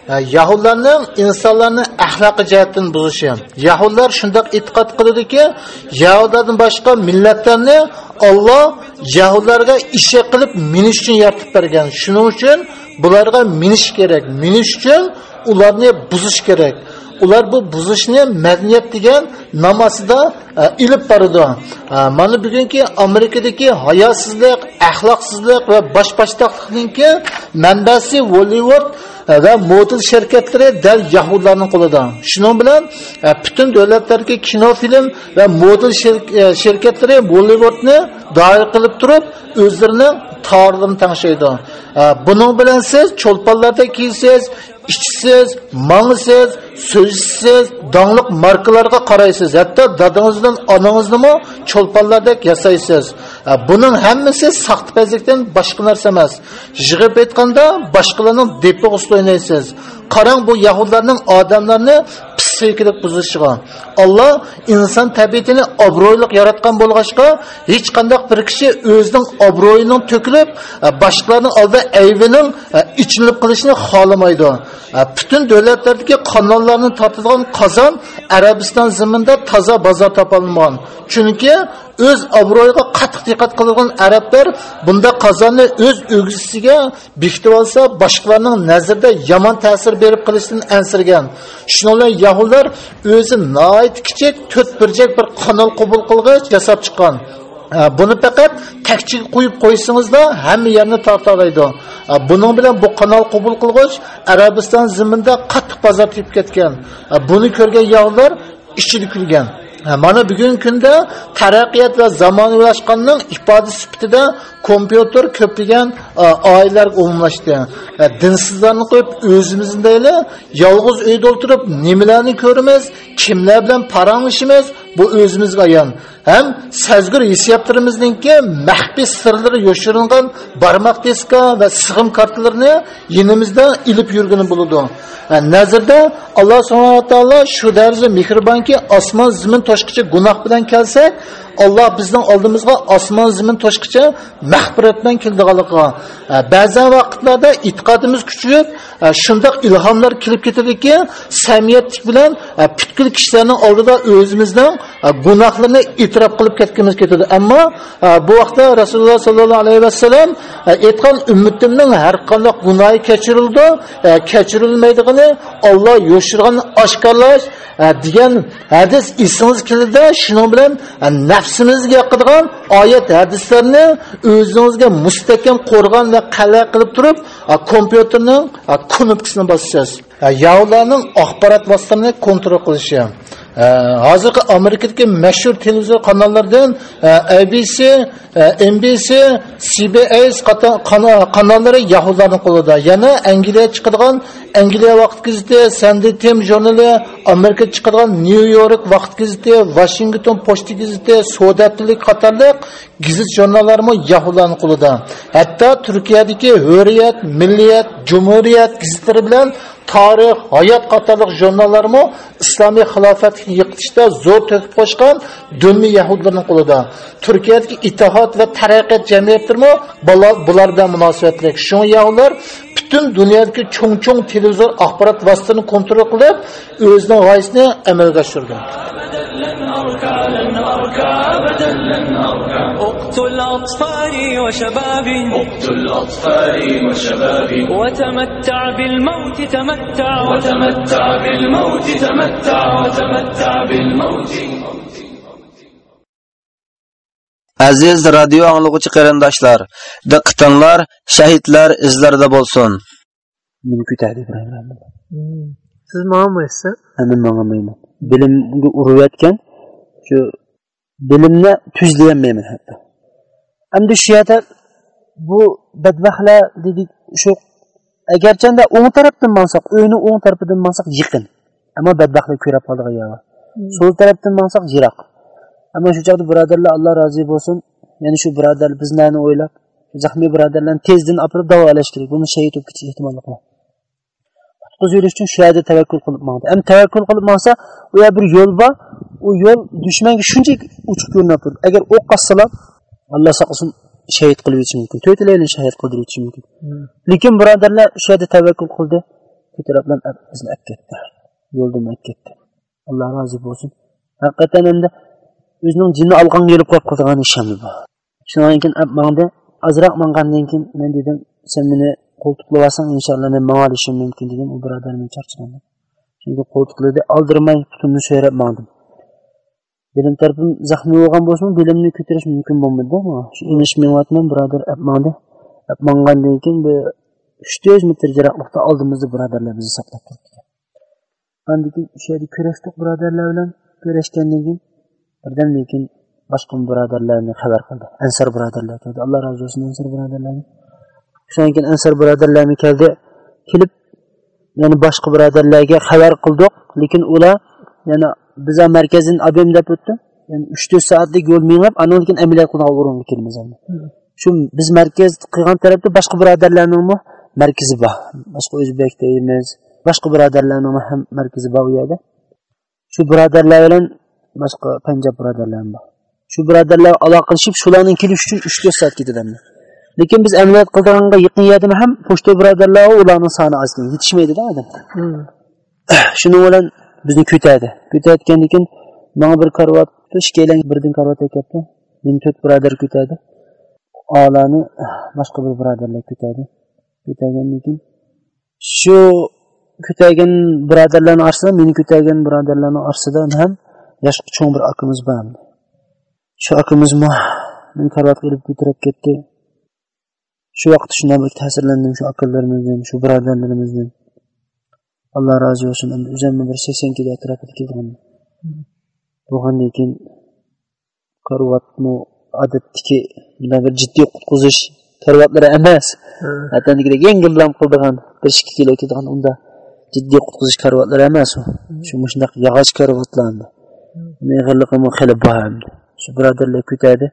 Э, yahudlarning insonlarni axloqi jihatdan buzishi yahudlar shundoq e'tiqod qiladiki yahudlardan boshqa millatlarni olloh yahudlarga isha qilib minish uchun yaratib bergan. Shuning uchun bularga minish kerak. Minish uchun ularni buzish kerak. Ular bu buzishni madaniyat degan namasida e, ilib boradi. E, mana bugungi amerikadagi hayosizlik axloqsizlik va boshboshdoqlikniki manbasi Hollywood va model shirkatlari dal yahudlarning qo'lida. Shuning bilan e, butun davlatlardagi kino film va model shirkatlari e, bollivudni doir qilib turib o'zlarini torini tangshaydi buning bilan siz cho'lponlarda kiysiz ichsiz mangsiz so'zsiz dongliq markalarga qaraysiz hatto dadangizdan onangiznimi cho'lponlardek yasaysiz. Buning hammasi saxtpazlikdan boshqa narsa emas. Yig'ib aytganda boshqalarning depi o'ynaysiz qarang bu yahudlarning odamlarni psixikalik buzishiga alloh inson tabiatini obro'yliq yaratgan bo'lg'achqa hech qanday bir kishi o'zining obro'yining to'kilib e, boshqalarning oldida aybining e, ichinib qilishni xohlamaydi. E, Butun davlatlardagi qonunlarni topilgan qozon arabiston ziminda toza bozor topolmagan chunki o'z obro'yiga qattiq diqqat qilgan arablar bunda qozonni o'z o'g'isiga bekitib olsa boshqalarning nazarida yomon ta'sir berib qilishdan ansirgan. Shuningdek yahudlar o'zi noit kichik to'rt burchak bir qonun qabul qilg'ich yasab chiqqan. Buni faqat takchiga qo'yib qo'ysangizda hamma yerni tortolaydi buning bilan bu kanal qabul qilg'ich arabiston ziminda qattiq bozor tepib ketgan buni ko'rgan yog'lar ichida kulgan mana bugungi kunda taraqqiyot va zamonaviylashganning ifoda sifatida kompyuter ko'pligan oilalar umumlashdi dinsizlarni qo'yib o'zimizdaylar yolg'iz uyda o'tirib nimalarni ko'ramiz kimlar bilan paranglashimiz bu o'zimizga ayon. Ham sazgur hissiyotlarimizningki maxfiy sirlari yoshiringan barmoq diska va sig'im kartalarini yinimizda ilib yurgani bo'ladi nazarda alloh subhanaa taolo shu darajada mehribonki osmon zimin toshqicha gunoh bilan kelsak olloh bizning oldimizga osmon zimin toshqicha mag'firat bilan keldiganligiga e, ba'zan vaqtlarda e'tiqodimiz kuchayib e, shundoq ilhomlar kelib ketadiki samiyatlik bilan e, butkul kishilarning oldida o'zimizning gunohlarni e'tirof qilib ketgimiz ketadi. Ammo bu vaqtda rasululloh sollallohu alayhi vasallam aytgan ummatimning har qanday gunohi kechirildi kechirilmaydigani olloh yoshirgan oshkorlash degan hadis esingiz keladi shuning bilan nafsimizga yoqadigan oyat hadislarni o'zingizga mustahkam qo'rg'on va qal'a qilib turib kompyuterning knopkasini bosasiz yahudlarning axborot vositalarini kontrol qilishi hozirgi amerikadagi mashhur televizor kanallardan abc mbc cbs kanallari yahudlarni qo'lida. Yana angliya chiqadigan angliya vaqt gazeti sunday tem jurnali amerika chiqargan new york vaqt gazeti washington pochta gazeti sodatlik qatorliq gazet jurnallarmi yahudlarning qo'lida. Hatto turkiyadagi hurriyat milliyat jumuriyat gazetlari bilan tarix hayot qatorliq jurnallarmi islomiy xilofat yiqitishda zo'r to'kib qo'shgan dunni yahudlarni qo'lida. Turkiyadagi ittihood va taraqqiyot jamiyatlarmi bular bilan munosabatli. Shu yahudlar butun dunyodagi cho'ng cho'ng televizor axborot vositalarini kontrol qilib o'zining g'oyasini amalga oshirdi اقتل أطفالي وشبابي اقتل أطفالي وشبابي وتمتع بالموت تمتع وتمتع بالموت تمتع وتمتع بالموت Aziz radio anglag'uchi qarindoshlar, diqqatinglar shahidlar izlarida bo'lsin. Meni kutadi siz ma'amaysiz Ana ma'amayman. Bilimga urayotgan shu bilimni tuzlayolmayman hatto. Endi shu yerda bu badbaxtlar dedik shu agarchanda o'ng tarafdan mansoq, uyni o'ng tarafidan mansoq yiqin. Ammo badbaxtlar ko'rib qoldiq ya. so'l tarafdan borsak yiroq ammo shu chog'da birodarlar alloh rozi bo'lsin ya'ni shu birodar bizlarni o'ylab zaxmiy birodarlarni tezdan olib borib davolash kerak buni shahid bo'lib ketish ehtimoli bor qutqizib yurish uchun shu yerda tavakkul qilib mandi endi tavakkul qilib mansa u yerda bir yo'l bor u yo'l dushmanga shunchalik uchiq ko'rinib turibdi agar o'q qassalar alloh saqlasin shahid qilib yetishi mumkin to'rtalayni shahid qildirib yetishi mumkin lekin birodarlar shu yerda tavakkul qildi ko'tarib bilan bizni olib ketdi yo'ldan olib ketdi alloh rozi bo'lsin haqiqatdan endi o'zining jinni olganga kelib qolib qoldigan ishami bor. Shundan keyin manda ozroq mangandan keyin men dedim sen meni qo'ltiqlab olsang inshaalloh men olishim mumkin dedim u birodar men charchagandim chunki qo'ltiqladi oldirmay putimni so'rab mandim belim tarafim zaxmiy bo'lgan bo'lsin belimni ko'tarish mumkin bo'lmadi shu inish menyapman birodar mandi mangandan keyin bir uch to'rt metr jiroqlikda oldimizda birodarlar bizni saqlab turibdi. Andan keyin o'sha yerda kurashdik birodarlar bilan. Kurashgandan keyin birdan lekin boshqa birodarlarni xabar qildi. Ansar birodarlar keldi. Alloh rozi bo'lsin ansar birodarlarni. Shundan keyin ansar birodarlarni keldi. Kelib ya'ni boshqa birodarlarga xabar qildik lekin ular yana biza markazini abem deb o'tdi. Ya'ni uch to'rt soatlik yo'l minglab andan keyin amaliyot qilgan o'ringa shu biz markaz qilgan tarafda boshqa birodarlarni markazi bor. Boshqa o'zbek deymiz boshqa birodarlarning ham markazi bor u yerda. Shu birodarlar bilan boshqa panjab birodarlar bor. Shu birodarlar aloqalashib shularning kelish uchun uch to'rt soat ketadi lekin biz amaliyot qildiganga yaqin yerda ham pochta birodarlar ularning soni oz yetishmaydida odam. [CLEARS THROAT] Shuning bilan bizni ko'tadi ko'tayotgandan keyin mana bir karvot ikkalang birdan karvot ekyapti meni to'rt birodar ko'tadi olani [CLEARS THROAT] boshqa bir birodarlar ko'tadi ko'tagandan keyin shu ko'tagan birodarlarni orasida meni ko'tagan birodarlarni orasida ham yoshi cho'ng bir akamiz bor shu akamiz meni karvotga ilib ko'tarib ketdi shu vaqtda shunday bir ta'sirlandim shu akalarimizdan shu birodarlarimizdan alloh rozi bo'lsin endi o'zimni bir sakson kilo atrofida kelgan bo'lgandan keyin karvatni odatdagi bunday bir jiddiy qutqizish karvatlari emas atandagidek yengil bilan qildigan bir ikki kilo ketadigan unda jiddiy qutqizish karvatlari emas u shu shundoq yog'och meg'irlig'i hali bor shu birodarlar ko'tadi.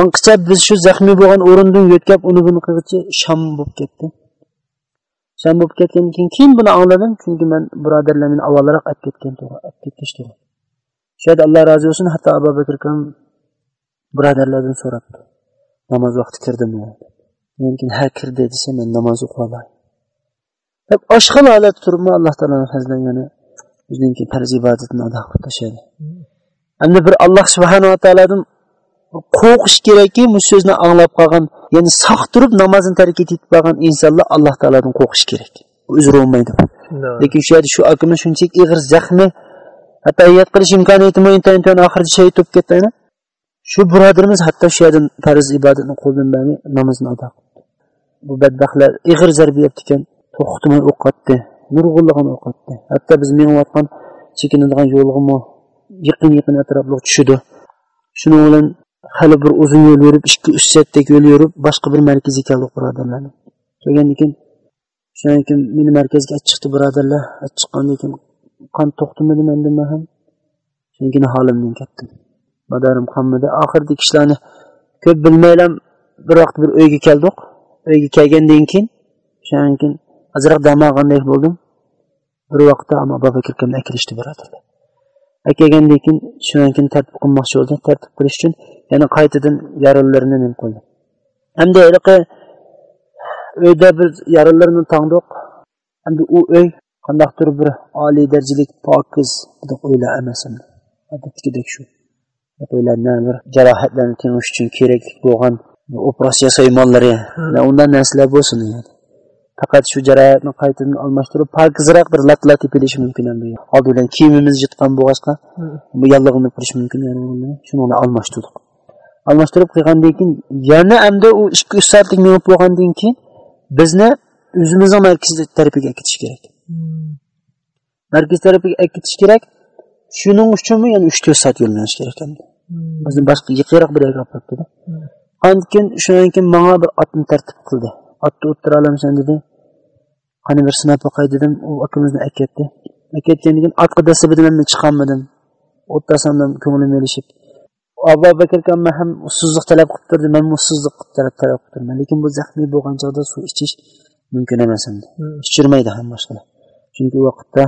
Anqicha biz shu zaxmiy bo'lgan o'rindan yo'tkab uni buni qilg'ichi sham bo'lib ketdi. Sham bo'lib ketgandan keyin keyin buni angladim chunki man birodarlar meni avvalroq olib ketgan olib ketgach to'g'ri. Shu yerda alloh rozi bo'lsin hatto abu bakr akam birodarlardan so'rabdi. Namoz vaqti kirdimi keyin ha kirdi desa men namoz o'qib olay deb oshxil holatda turibman alloh taoloni fazlidan yana bizniki farz ibodatni ado qilib tashladi. Endi bir alloh subhanava taolodan qo'rqish kerakki bu so'zni anglab qolgan ya'ni sog' turib namozni tark etib qolgan insonlar alloh taolodan qo'rqish kerak. Uzr bo'lmaydi. Lekin shu yerda shu akami shunchalik ig'ir zaxmi hatto hayat qilish imkoniyati oxirida shahid bo'lib ketdi shu birodarimiz hatto shu yerdan farz ibodatni qo'ldan bermay namozni ado qildi. Bu badbaxtlar ig'ir zarba yebdi ekan to'xtamay o'qotdi nurg'unlig'in o'qotdi hatto biz minayotgan chekinadigan yo'lg'imi yaqin yaqin atrofga tushidi. Shuning bilan hali bir uzun yo'l yurib ikki uch soatdek yo'l yurib boshqa bir markazga keldik birodarlar kelgandan keyin shundan keyin meni markazga chiqdi birodarlar. Chiqqandan keyin qon to'xtamadi manda ham. Shundan keyin holimdan ketdim. Madarim qolmadi oxirgi ishlarni ko'p bilmayman bir vaqt bir uyga keldik uyga kelgandan keyin shundan keyin ozroq dam olgandek bo'ldim? Bir vaqtda ammo baba bakr akamni akilishdi birodarlar. Akagandan keyin shundan keyin tartib qilmoqchi bo'ldi tartib qilish uchun yana qaytadan yaralarni nima qildim hamda uyda biz yaralarni tangdoq. hamda u uy qandaqdir bir oliy darajalik pokiz uylar emas odatdagidek shu uylarni bir jarohatlarni tengish uchun kerak bo'lgan operatsiya soymonlari undan narsalar bo'lsin faqat shu jarohatni qaytadan almashtirib pokizroq bir lat lat tepilishi mumkin endi. Oldi bilan kiyimimiz yitgan bo'lg'achqa bu yallig'ini qilish mumkin shuni almashtirdik. Almashtirib qo'ygandan keyin yana endi u ikki uch soatlik minut bo'lgandan keyin bizni o'zimizni markaz tarafiga ketish kerak. Markaz tarafiga ketish kerak shuning uchunmi yana uch to'rt soat yo'llanish kerak endi. Bizni boshqa yiqiyroq bir yerga olib boribdida keyin shundan keyin manga bir otni tartib qildi. Otni o'ttira olamsan dedi qani bir sinab boqay dedim u akamizni akayapti ketgan keyin orqa dasibidan endi chiqolmadim. O'ttasamdan ko'nglim elishib abu bakr akamma ham ussizlik talab qilib turdi man ussizlik talab talab qilib turman lekin bu zaxmiy bo'lgan chog'da suv ichish mumkin emas endi. Ichirmaydi ham boshqalar. Chunki u vaqtda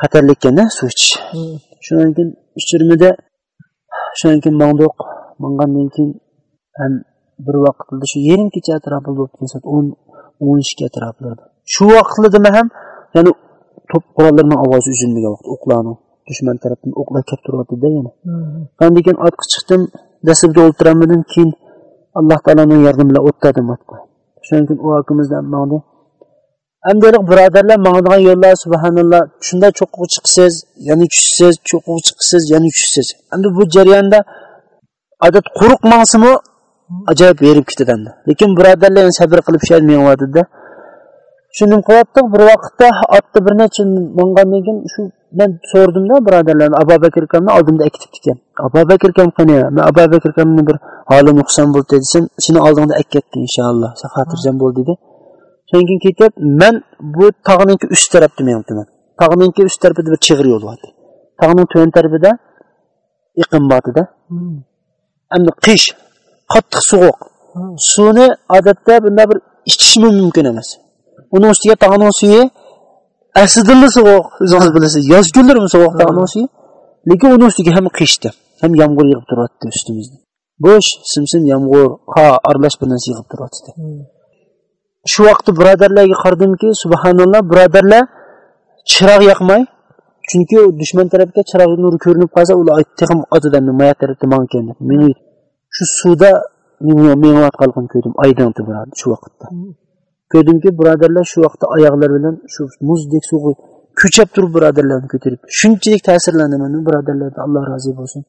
xatarli ekanda suv ichish. Shundan keyin ichirmida shundan keyin mangdiq mangandan keyin ham bir vaqtda shu yarim kecha atrofida bo'lib o'n o'n ikki atroflarida shu vaqtlarda ham ya'ni to'p qurollarning ovozi uzilmagan vaqt o'qlarni dushman tarafdan o'qlar kelib turyaptida yana qandan keyin otga chiqdim dasturga o'ltiramadim keyin alloh taoloni yordami bilan o'tladim otga shundan keyin u akimizdan mandi Amdalik birodarlar mangdigan yo'llar subhanalloh shunda cho'qqiga chiqsiz, yana tushsiz, cho'qqiga chiqsiz, yana tushsiz. Endi bu jarayonda odat quruq mangsimi ajoyib berib ketadi. Lekin birodarlar sabr qilib shay menyapti-da. Shuni qilyaptik bir vaqtda otda bir necha mangandan keyin shu men so'rdimda birodarlarni Abu Bakr akamni oldimda akitibdi ekan. Abu Bakr akam qani? Men Abu Bakr akamni bir holi nuqson bo'ldi desam, seni oldingda aketdi inshaalloh. Sen xotirjam bo'l dedi. So'ng keyin ketib, men bu tog'ninki ust tarafda mengtiman. Tog'ninki ust tarafida bir chig'ir yo'l bor. Tog'ning to'ng tarafida iqim borda. Endi qish, qattiq sovuq. Suvni odatda bunda bir ichish mumkin emas. Uning ustiga tog'ning suvi aslida sovuq, o'zingiz bilasiz. Yoz kunlarimi sovuq tog'ning suvi. Lekin uning ustiga ham qishdi, ham yomg'ir yog'ib turibdi ustimizda. Bo'sh, simsim yomg'ir, qa aralash bir narsa yog'ib turibdi. shu vaqtda birodarlarga qaradimki subhanalloh birodarlar chiroq yoqmay chunki dushman tarafga chiroq nuri ko'rinib qolsa ular aytdim otidan moya tarafda mankan shu suvda menayotganligini ko'rdim aydin birodar shu vaqtda ko'rdimki birodarlar shu vaqtda oyoqlari bilan shu muzdek suvga ko'chab turib birodarlarni ko'tarib shunchalik ta'sirlandim birodarlardan alloh rozi bo'lsin.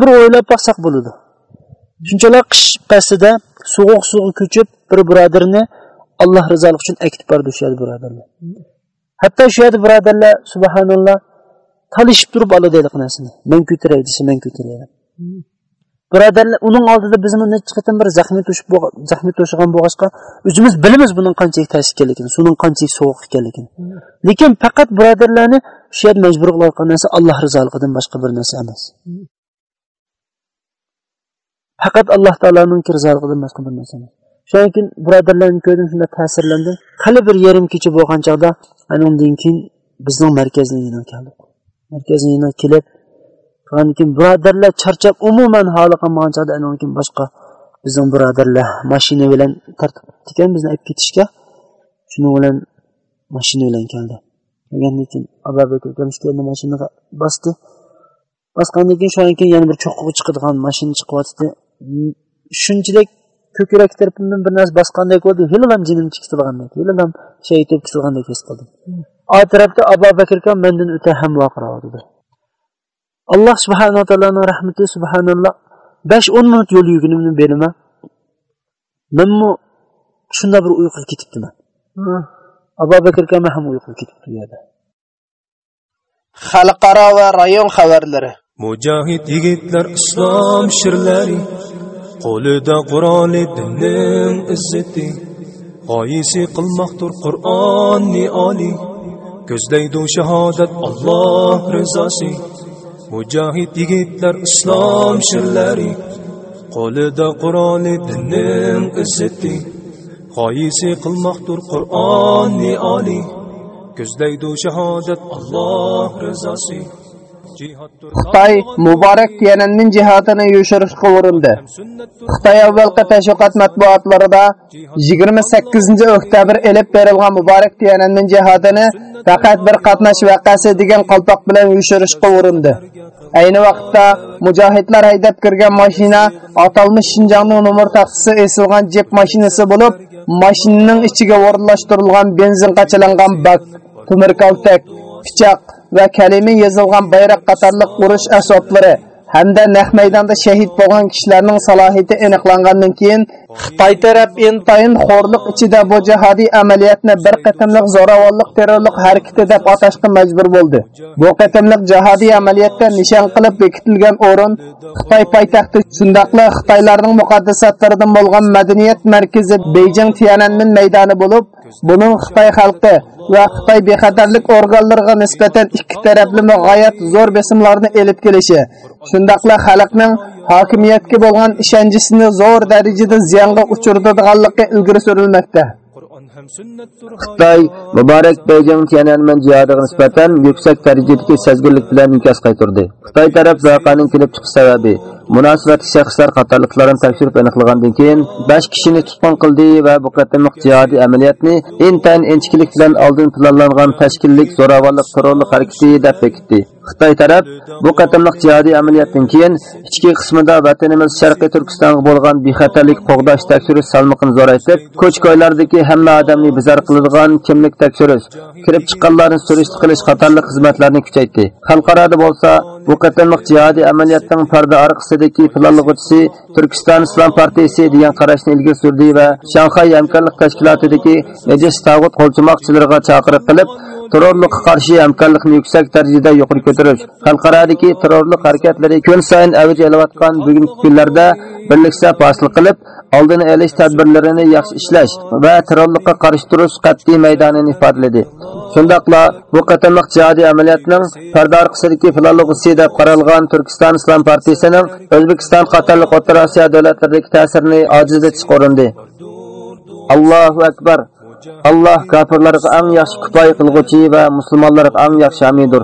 Bir o'ylab boqsak bo'ladi. Shunchalar qish pastida sovuq suvga ko'chib bir birodarni alloh rizoligi uchun akitib bordi o'sha yerda birodarlar. Hatto shu yerda birodarlar subhanalloh talishib turib oladi narsani man ko'taray desa man ko'taraman birodarlar uning oldida bizni necha qatam bir zaxmiy to'shib zaxmiy to'shigan bo'lg'achqa o'zimiz bilamiz buning qanchalik ta'sir ekanligini suvning qanchalik sovuq ekanligini. Lekin faqat birodarlarni shu yerda majbur qilayotgan narsa alloh rizoligidan boshqa bir narsa emas. Faqat alloh taoloning rizoligidan boshqa bir narsa emas. Shundan keyin birodarlarni ko'rdim shunda ta'sirlandim. Hali bir yarim kecha bo'lgan chog'da ana undan keyin bizning markazning keldik. Markazning kelib keyin birodarlar charchab umuman holi qolmagan chog'da keyin boshqa bizning birodarlar mashina bilan tartib ekan bizni olib ketishga shuni bilan mashina bilan keldi. Kelgandan keyin abu bakr akam mashinaga bosdi. Bosgandan keyin shundan keyin yana bir cho'qqiga chiqadigan mashina chiqyapti shunchalik ko'krak tarafimdan bir narsa bosgandek bo'ldi hililam jinim chiqtirgandek hililam shay etib ketilgandek his qildim. O tarafda abu bakr mendan o'ta ham voqiradi alloh subhanaa taoloni rahmati subhanalloh besh o'n minut yo'l yurganimni beriman manmu shunda bir uyquga ketibdiman abu bakr akam ham uyquga ketibdi u yerda xalqaro va rayon xabarlari. Mujohid yigitlar islom shirlari qo'lida qur'oni dinning izzati. G'oyisi qilmoqdir qur'onni oliy ko'zlaydi shahodat alloh rizosi mujohid yigitlar islom shirlari. Qo'lida qur'oni dinning izzati. G'oyisi qilmoqdir qur'onni oliy. Ko'zlaydi shahodat alloh rizosi xitoy muborak tiyananmin jihodini yo'shirishga urindi xitoy avvalgi tashviqot matbuotlarida 28 oktyabr elib berilgan muborak tiyananmin jihodini faqat bir qatnash vaqasi degan qalpoq bilan yo'shirishga urindi ayni vaqtda mujohidlar haydab kirgan mashina atalmish shinjongning nomer taxtisi esilgan jep mashinasi bo'lib mashinaning ichiga o'rinlashtirilgan benzin qachilangan bak kaltak pichoq va kalima yozilgan bayroq qatorliq urush asoblari hamda naq maydonda shahid bo'lgan kishilarning salohiyati aniqlangandan keyin xitoy taraf intayin xo'rliq ichida bu jihodiy amaliyotni bir qatimliq zo'ravonlik terrorlik harakati deb atashga majbur bo'ldi. Bu qatimliq jihodiy amaliyotda nishon qilib bekitilgan o'rin xitoy poytaxti shundoqla xitoylarning muqaddasatlaridan bo'lgan madaniyat markazi beyjing tiananmen maydoni bo'lib buning xitoy xalqi va xitoy bexatarlik organlariga nisbatan ikki taraflama g'oyat zo'r besimlarni elib kelishi shundoqla xalqning hokimiyatga bo'lgan ishonchisini zo'r darajada ziyonga uchiradiganligi ilgari surilmoqda Xitoy Muborak Beijing Tiananmen jihodiga nisbatan yuksak darajadagi sezgirlik bilan inkas qaytardi. Xitoy taraf voqeaning kelib chiqish sababi munosabatli shaxslar qatorliklarini tekshirib aniqlagandan keyin 5 kishini tutqun qildi va bu qatimliq jihodiy amaliyotni intayin inchkilik bilan oldin planlangan tashkillik zo'ravonlik terrorlik harakati deb bekitdi. Xitoy taraf bu qatimliq jihodiy amaliyotdan keyin ichki qismida vatanimiz Sharqiy Turkistonga bo'lgan bexatarlik qo'g'dash tekshirish salmoqini zo'raytib, ko'ch-ko'ylardagi hamma odamni bizar qiladigan kimlik tekshirish, kirib chiqqanlarni surishti qilish qatorli xizmatlarni kuchaytirdi. Xalqarada bo'lsa, bu qatimliq jihodiy amaliyotning parda orqasidagi planlovchisi Turkiston Islom partiyasi degan qarashni ilgari surdi va Shanxay hamkorlik tashkilotidagi Najis Tavut qo'lchimoqchilariga chaqiriq qilib, terrorlikqa qarshi hamkorlikni yuksak darajada yuqori ko'tarish, xalqarodagi terrorlik harakatlari kun sayin avj olayotgan bugungi kunlarda birlikda hosil qilib, oldini olish tadbirlarini yaxshi ishlash va terrorlikqa qarshi turish qat'iy maydonini ifodaladi. shundoqla bu qatamliq jihodiy amaliyotning parda orqasidagi filologisi deb qaralgan Turkiston Islom partiyasining O'zbekiston qatorliq O'rta Osiyo davlatlaridagi ta'sirini ojizlatish o'rindi. Allohu akbar. Allah kafirlarga eng yaxshi kifoya qilguvchi va musulmonlarga eng yaxshi hamidur.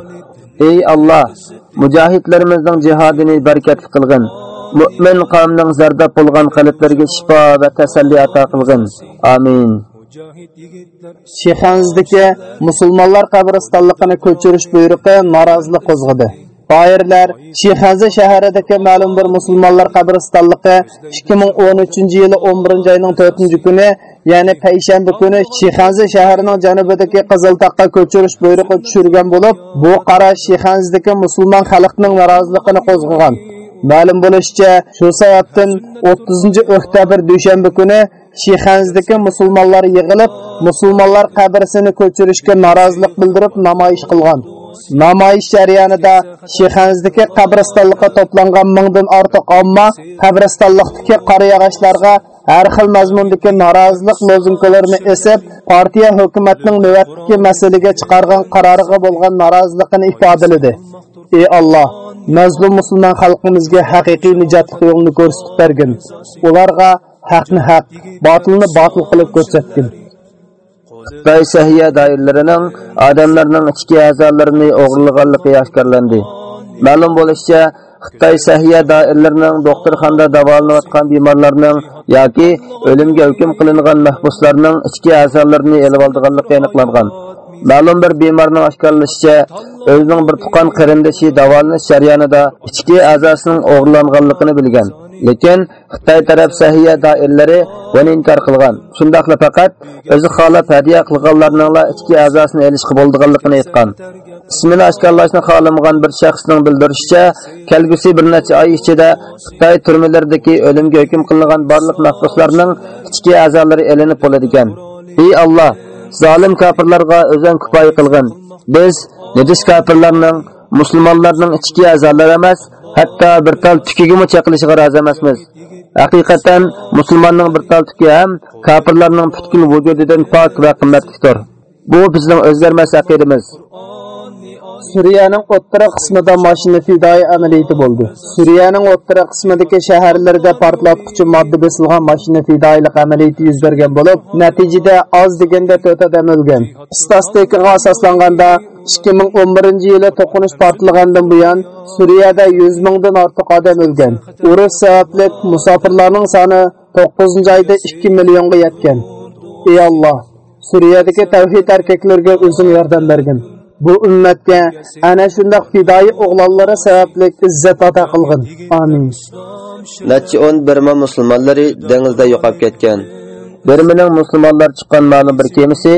Ey Allah, mujohidlarimizning jihodini barakatli qilgin. Mu'min qavmning zardab bo'lgan qalblariga shifo va tasalli ato qilgin. Amin. Shixanzdagi musulmonlar qabristonligini ko'chirish buyrug'i norozilik qo'zg'adi. Байырлар, Шихазы шәһәрендәге мәлім бір мусламаннар қабрстанлыгы 2013 елы 11 айның 4 күні, яны пәйшәмбе күні Шихазы шәһәренең җанубындагы Кызыл Такка көчүриш буйрыгы болып, бұл бу кара Шихаздагы мусламан халыкның наразылыгын козгыган. Мәлім булышча, шу саяттан 30 октябрь дүшәмбе күні Шихаздагы мусламаннар йыгылып, мусламаннар қабрсын көчүришкә наразылық білдіріп намайыш қылған. Namoyish jarayonida Shixanzdagi qabristonlikqa to'plangan mingdan ortiq omma qabristonlikdagi qorayog'ochlarga har xil mazmundagi norozilik lozungalarini esib, partiya hukumatning navbatdagi masalaga chiqargan qaroriga bo'lgan noroziligini ifodaladi. Ey Alloh, mazlum musulmon xalqimizga haqiqiy nijotlik yo'lini ko'rsatib bergin. Ularga haqni haq, botilni botil qilib ko'rsatgin. Xitoy sahiya doirlarining odamlarning ichki a'zolarini o'g'irlaganligi oshkorlandi. Ma'lum bo'lishicha, Xitoy sahiya doirlarining doktorxonada davolanayotgan bemorlarning yoki o'limga hukm qilingan mahbuslarning ichki a'zolarini elib olganligi aniqlangan. Ma'lum bir bemorning oshkorlashicha, o'zining bir tuqqan qarindoshi davolanish jarayonida ichki a'zosining o'g'irlanganligini bilgan. lekin xitoy taraf sahiya doirlari buni inkor qilgan. Shundoqla faqat o'zi xohlab hadya qilganlarning ichki a'zosini olishga bo'ldiganligini aytgan. Ismini oshkorlashni xohlamagan bir shaxsning bildirishicha kelgusi bir necha oy ichida xitoy turmalardagi o'limga hukm qilingan barliq mahbuslarning ichki a'zolari elinib bo'ladigan. Ey alloh zolim kofirlarga o'zing kifoya qilgin. Biz najis kofirlarning musulmonlarning ichki a'zolari emas hatto bir tal tukigimi chaqilishiga rozi emasmiz. Haqiqatan musulmonning bir tal tuki ham kofirlarning butkul vujudidan pok va qimmatlidir bu bizning o'zgarmas aqidamiz. Suriyaning o'ttira qismida mashina fidoi amaliyoti bo'ldi. Suriyaning o'ttira qismidagi shaharlarda portlatuvchi modda besilgan mashina fidoilik amaliyoti yuz bergan bo'lib, natijada oz deganda 4 odam o'lgan. Statistikaga asoslanganda 2011-yili to'qinish portlagandan buyon Suriyada 100 mingdan ortiq odam o'lgan. Urush sababli musofirlarning soni 9-oyda 2 millionga yetgan. Ey Alloh, Suriyadagi tavhid erkaklarga o'zing yordam bergin. Bu ummatga ana shundoq fidoyi o'g'lonlari sababli izzat ato qilgin. Amin. Necha o'n birma musulmonlari dengizda yo'qolib ketgan. Birmining musulmonlar chiqqan ma'lum bir kemasi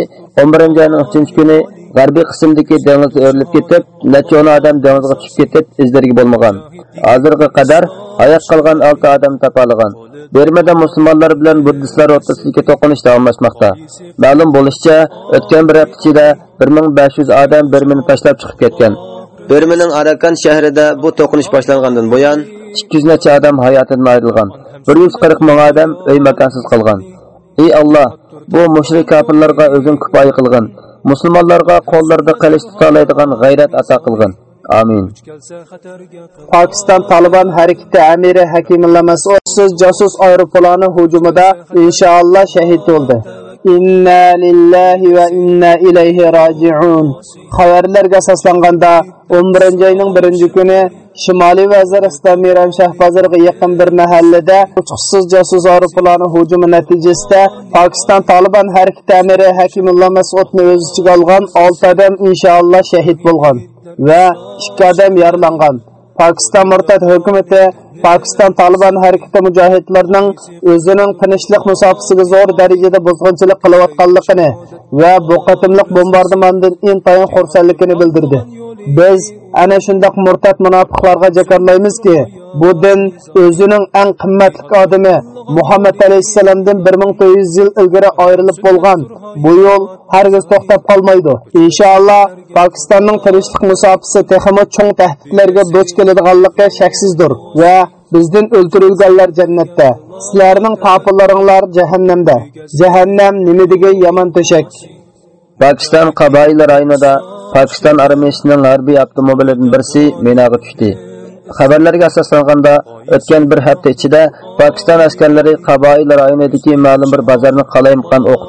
11 oyning 3 kuni g'arbiy qismdagi dengizda o'rilib ketib necha odam dengizga tushib ketib izlariga bo'lmagan hozirga qadar hayot qolgan 6 odam topolgan Bermada musulmonlar bilan buddistlar o'rtasidagi to'qinish davomlashmoqda. Ma'lum bo'lishicha, o'tgan bir hafta ichida 1500 odam Bermani tashlab chiqib ketgan. Bermaning Arakan shahrida bu to'qinish boshlangandan buyon 200 necha odam hayotidan ayrilgan. 140 ming odam uy makonsiz qolgan. Ey Alloh, bu mushrik kofirlarga o'zin kifoya qilgin. Musulmonlarga qo'llarida qilich tutaoladigan g'ayrat ato qilgin. Amin. Pokiston tolibon harakati amiri hakimulla masudsiz josus aeroplani hujumida inshaalloh shahid bo'ldi inna lillahi va inna ilayhi rojiun xabarlarga asoslanganda 11 oyning 1 kuni Şimali Vaziristan Miram Şah Bazırı'na yakın bir mahallede uçuksuz casus aeroplanı hücumu neticesinde Pakistan Taliban Hareket Emiri Hakimullah Mesut'un özü çıkalgan 6 adam inşallah şehit bulgan ve 2 adam yaralangan. Pakistan murtad hukumati Pakistan Taliban harakati mujohidlarining o'zining tinchlik musofasiga zo'r darajada buzg'unchilik qilayotganligini va bu qatimliq bombardimondan intayin xursandligini bildirdi. Biz Әне шындақ мұртат мұнапықларға жекарлаймыз ке, бұ дін өзінің әң қымметлік адымы Мухаммед әлейсіселемдің 1900 жыл үлгірі айрылып болған. Бұл ол әргіз тоқтап қалмайды. Иншалла, Пакистанның тұрыштық мұсапысы текімі чоң тәхтіклерге дөч келедіғалықы шәксіздір. Вә, біздің өлтірілгәлер жәннетті. Сілерінің тапыларыңлар жәхеннемді. Жәхеннем немедіге яман төшек. Pakistan qaboili rayonida Pakistan armiyasining harbiy avtomobilidan birsi minaga tushdi. Xabarlarga asoslanganda, o'tgan bir hafta ichida Pakistan askarlari qaboil rayonidagi ma'lum bir bozorni qalayimqon o'q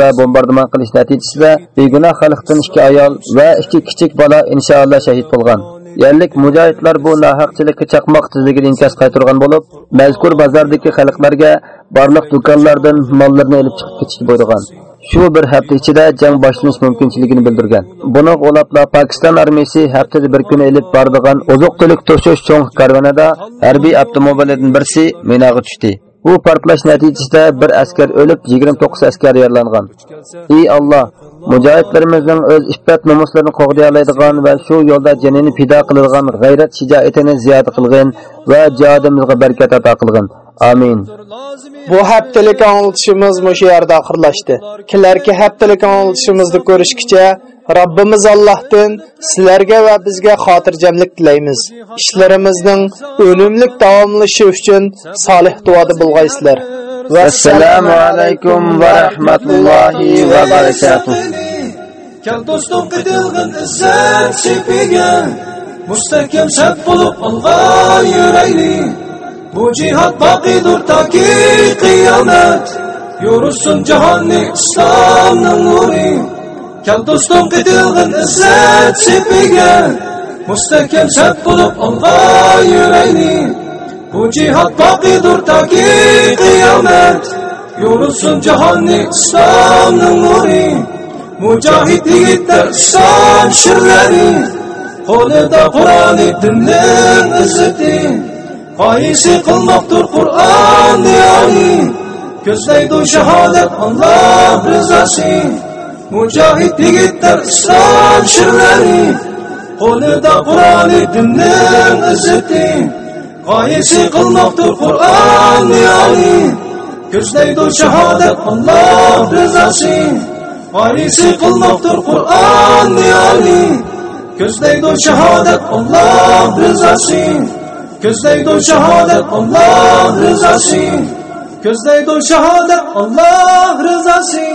va bombardimon qilish natijasida begunoh xalqdan ikki ayol va ikki kichik bola inshaalloh shahid bo'lgan. Yerlik mujohidlar bu nohaqchilikka chaqmoq tizligini inkas qaytargan bo'lib, mazkur bozordagi xalqlarga barliq do'konlardan mollarni olib chiqib ketishni buyurgan. Shu bir hafta ichida jang boshlanish mumkinchiligini bildirgan. Buni g'olablar Pokiston armiyasi haftada bir kun ilib bordigan oziq-tulik to'shish cho'ng karvanida harbiy avtomobillardan birsi minaga tushdi. Bu portlash natijasida bir askar o'lib, 29 askar yaralangan. Ey Alloh, mujohidlarimizning o'z iffat nomuslarini qo'g'day oladigan va shu yo'lda jinini fido qiladigan g'ayrat shijoatini ziyoda qilgin va jihadimizga barakat ato qilgin. Amin. Bu haftalik anglitishimiz mushu yerda oxirlashdi. Kelarki haftalik anglitishimizni ko'rishgacha Rabbimiz Allohdan sizlarga va bizga xotirjamlik tilaymiz. Ishlarimizning o'limlik davomlashi uchun solih duoda bo'lgaysizlar. Assalomu alaykum va rahmatullohi va barakatuh. Kel do'stim qitilg'in izzat sepiga mustahkam saf bo'lib olg'an yuraylik. Bu cihat baqidur ta ki kıyamet Yorulsun cihanni İslam'ın nuri Kel dostum gidilgin izzet sepige Müstehkem sep bulup olga yüreğini. Bu cihat baqidur ta ki kıyamet. Yorulsun cihanni İslam'ın nuri. Mücahit yiğitler İslam şirleri. Kolida Kur'an-ı dinlen izzeti. Qaysi qilmoqdir Qur'on diyoni Ko'zlaydi shahodat Alloh rizosi Mujohid yigitlar islom shirlari Qo'lida Qur'oni dinning izzati qoyisi qilmoqdir Qur'on diyoni Ko'zlaydi shahodat Alloh rizosi qoyisi qilmoqdir Qur'on diyoni Ko'zlaydi shahodat Alloh rizosi Ko'zlaydi shahodat Alloh rizosi Ko'zlaydi shahodat Alloh rizosi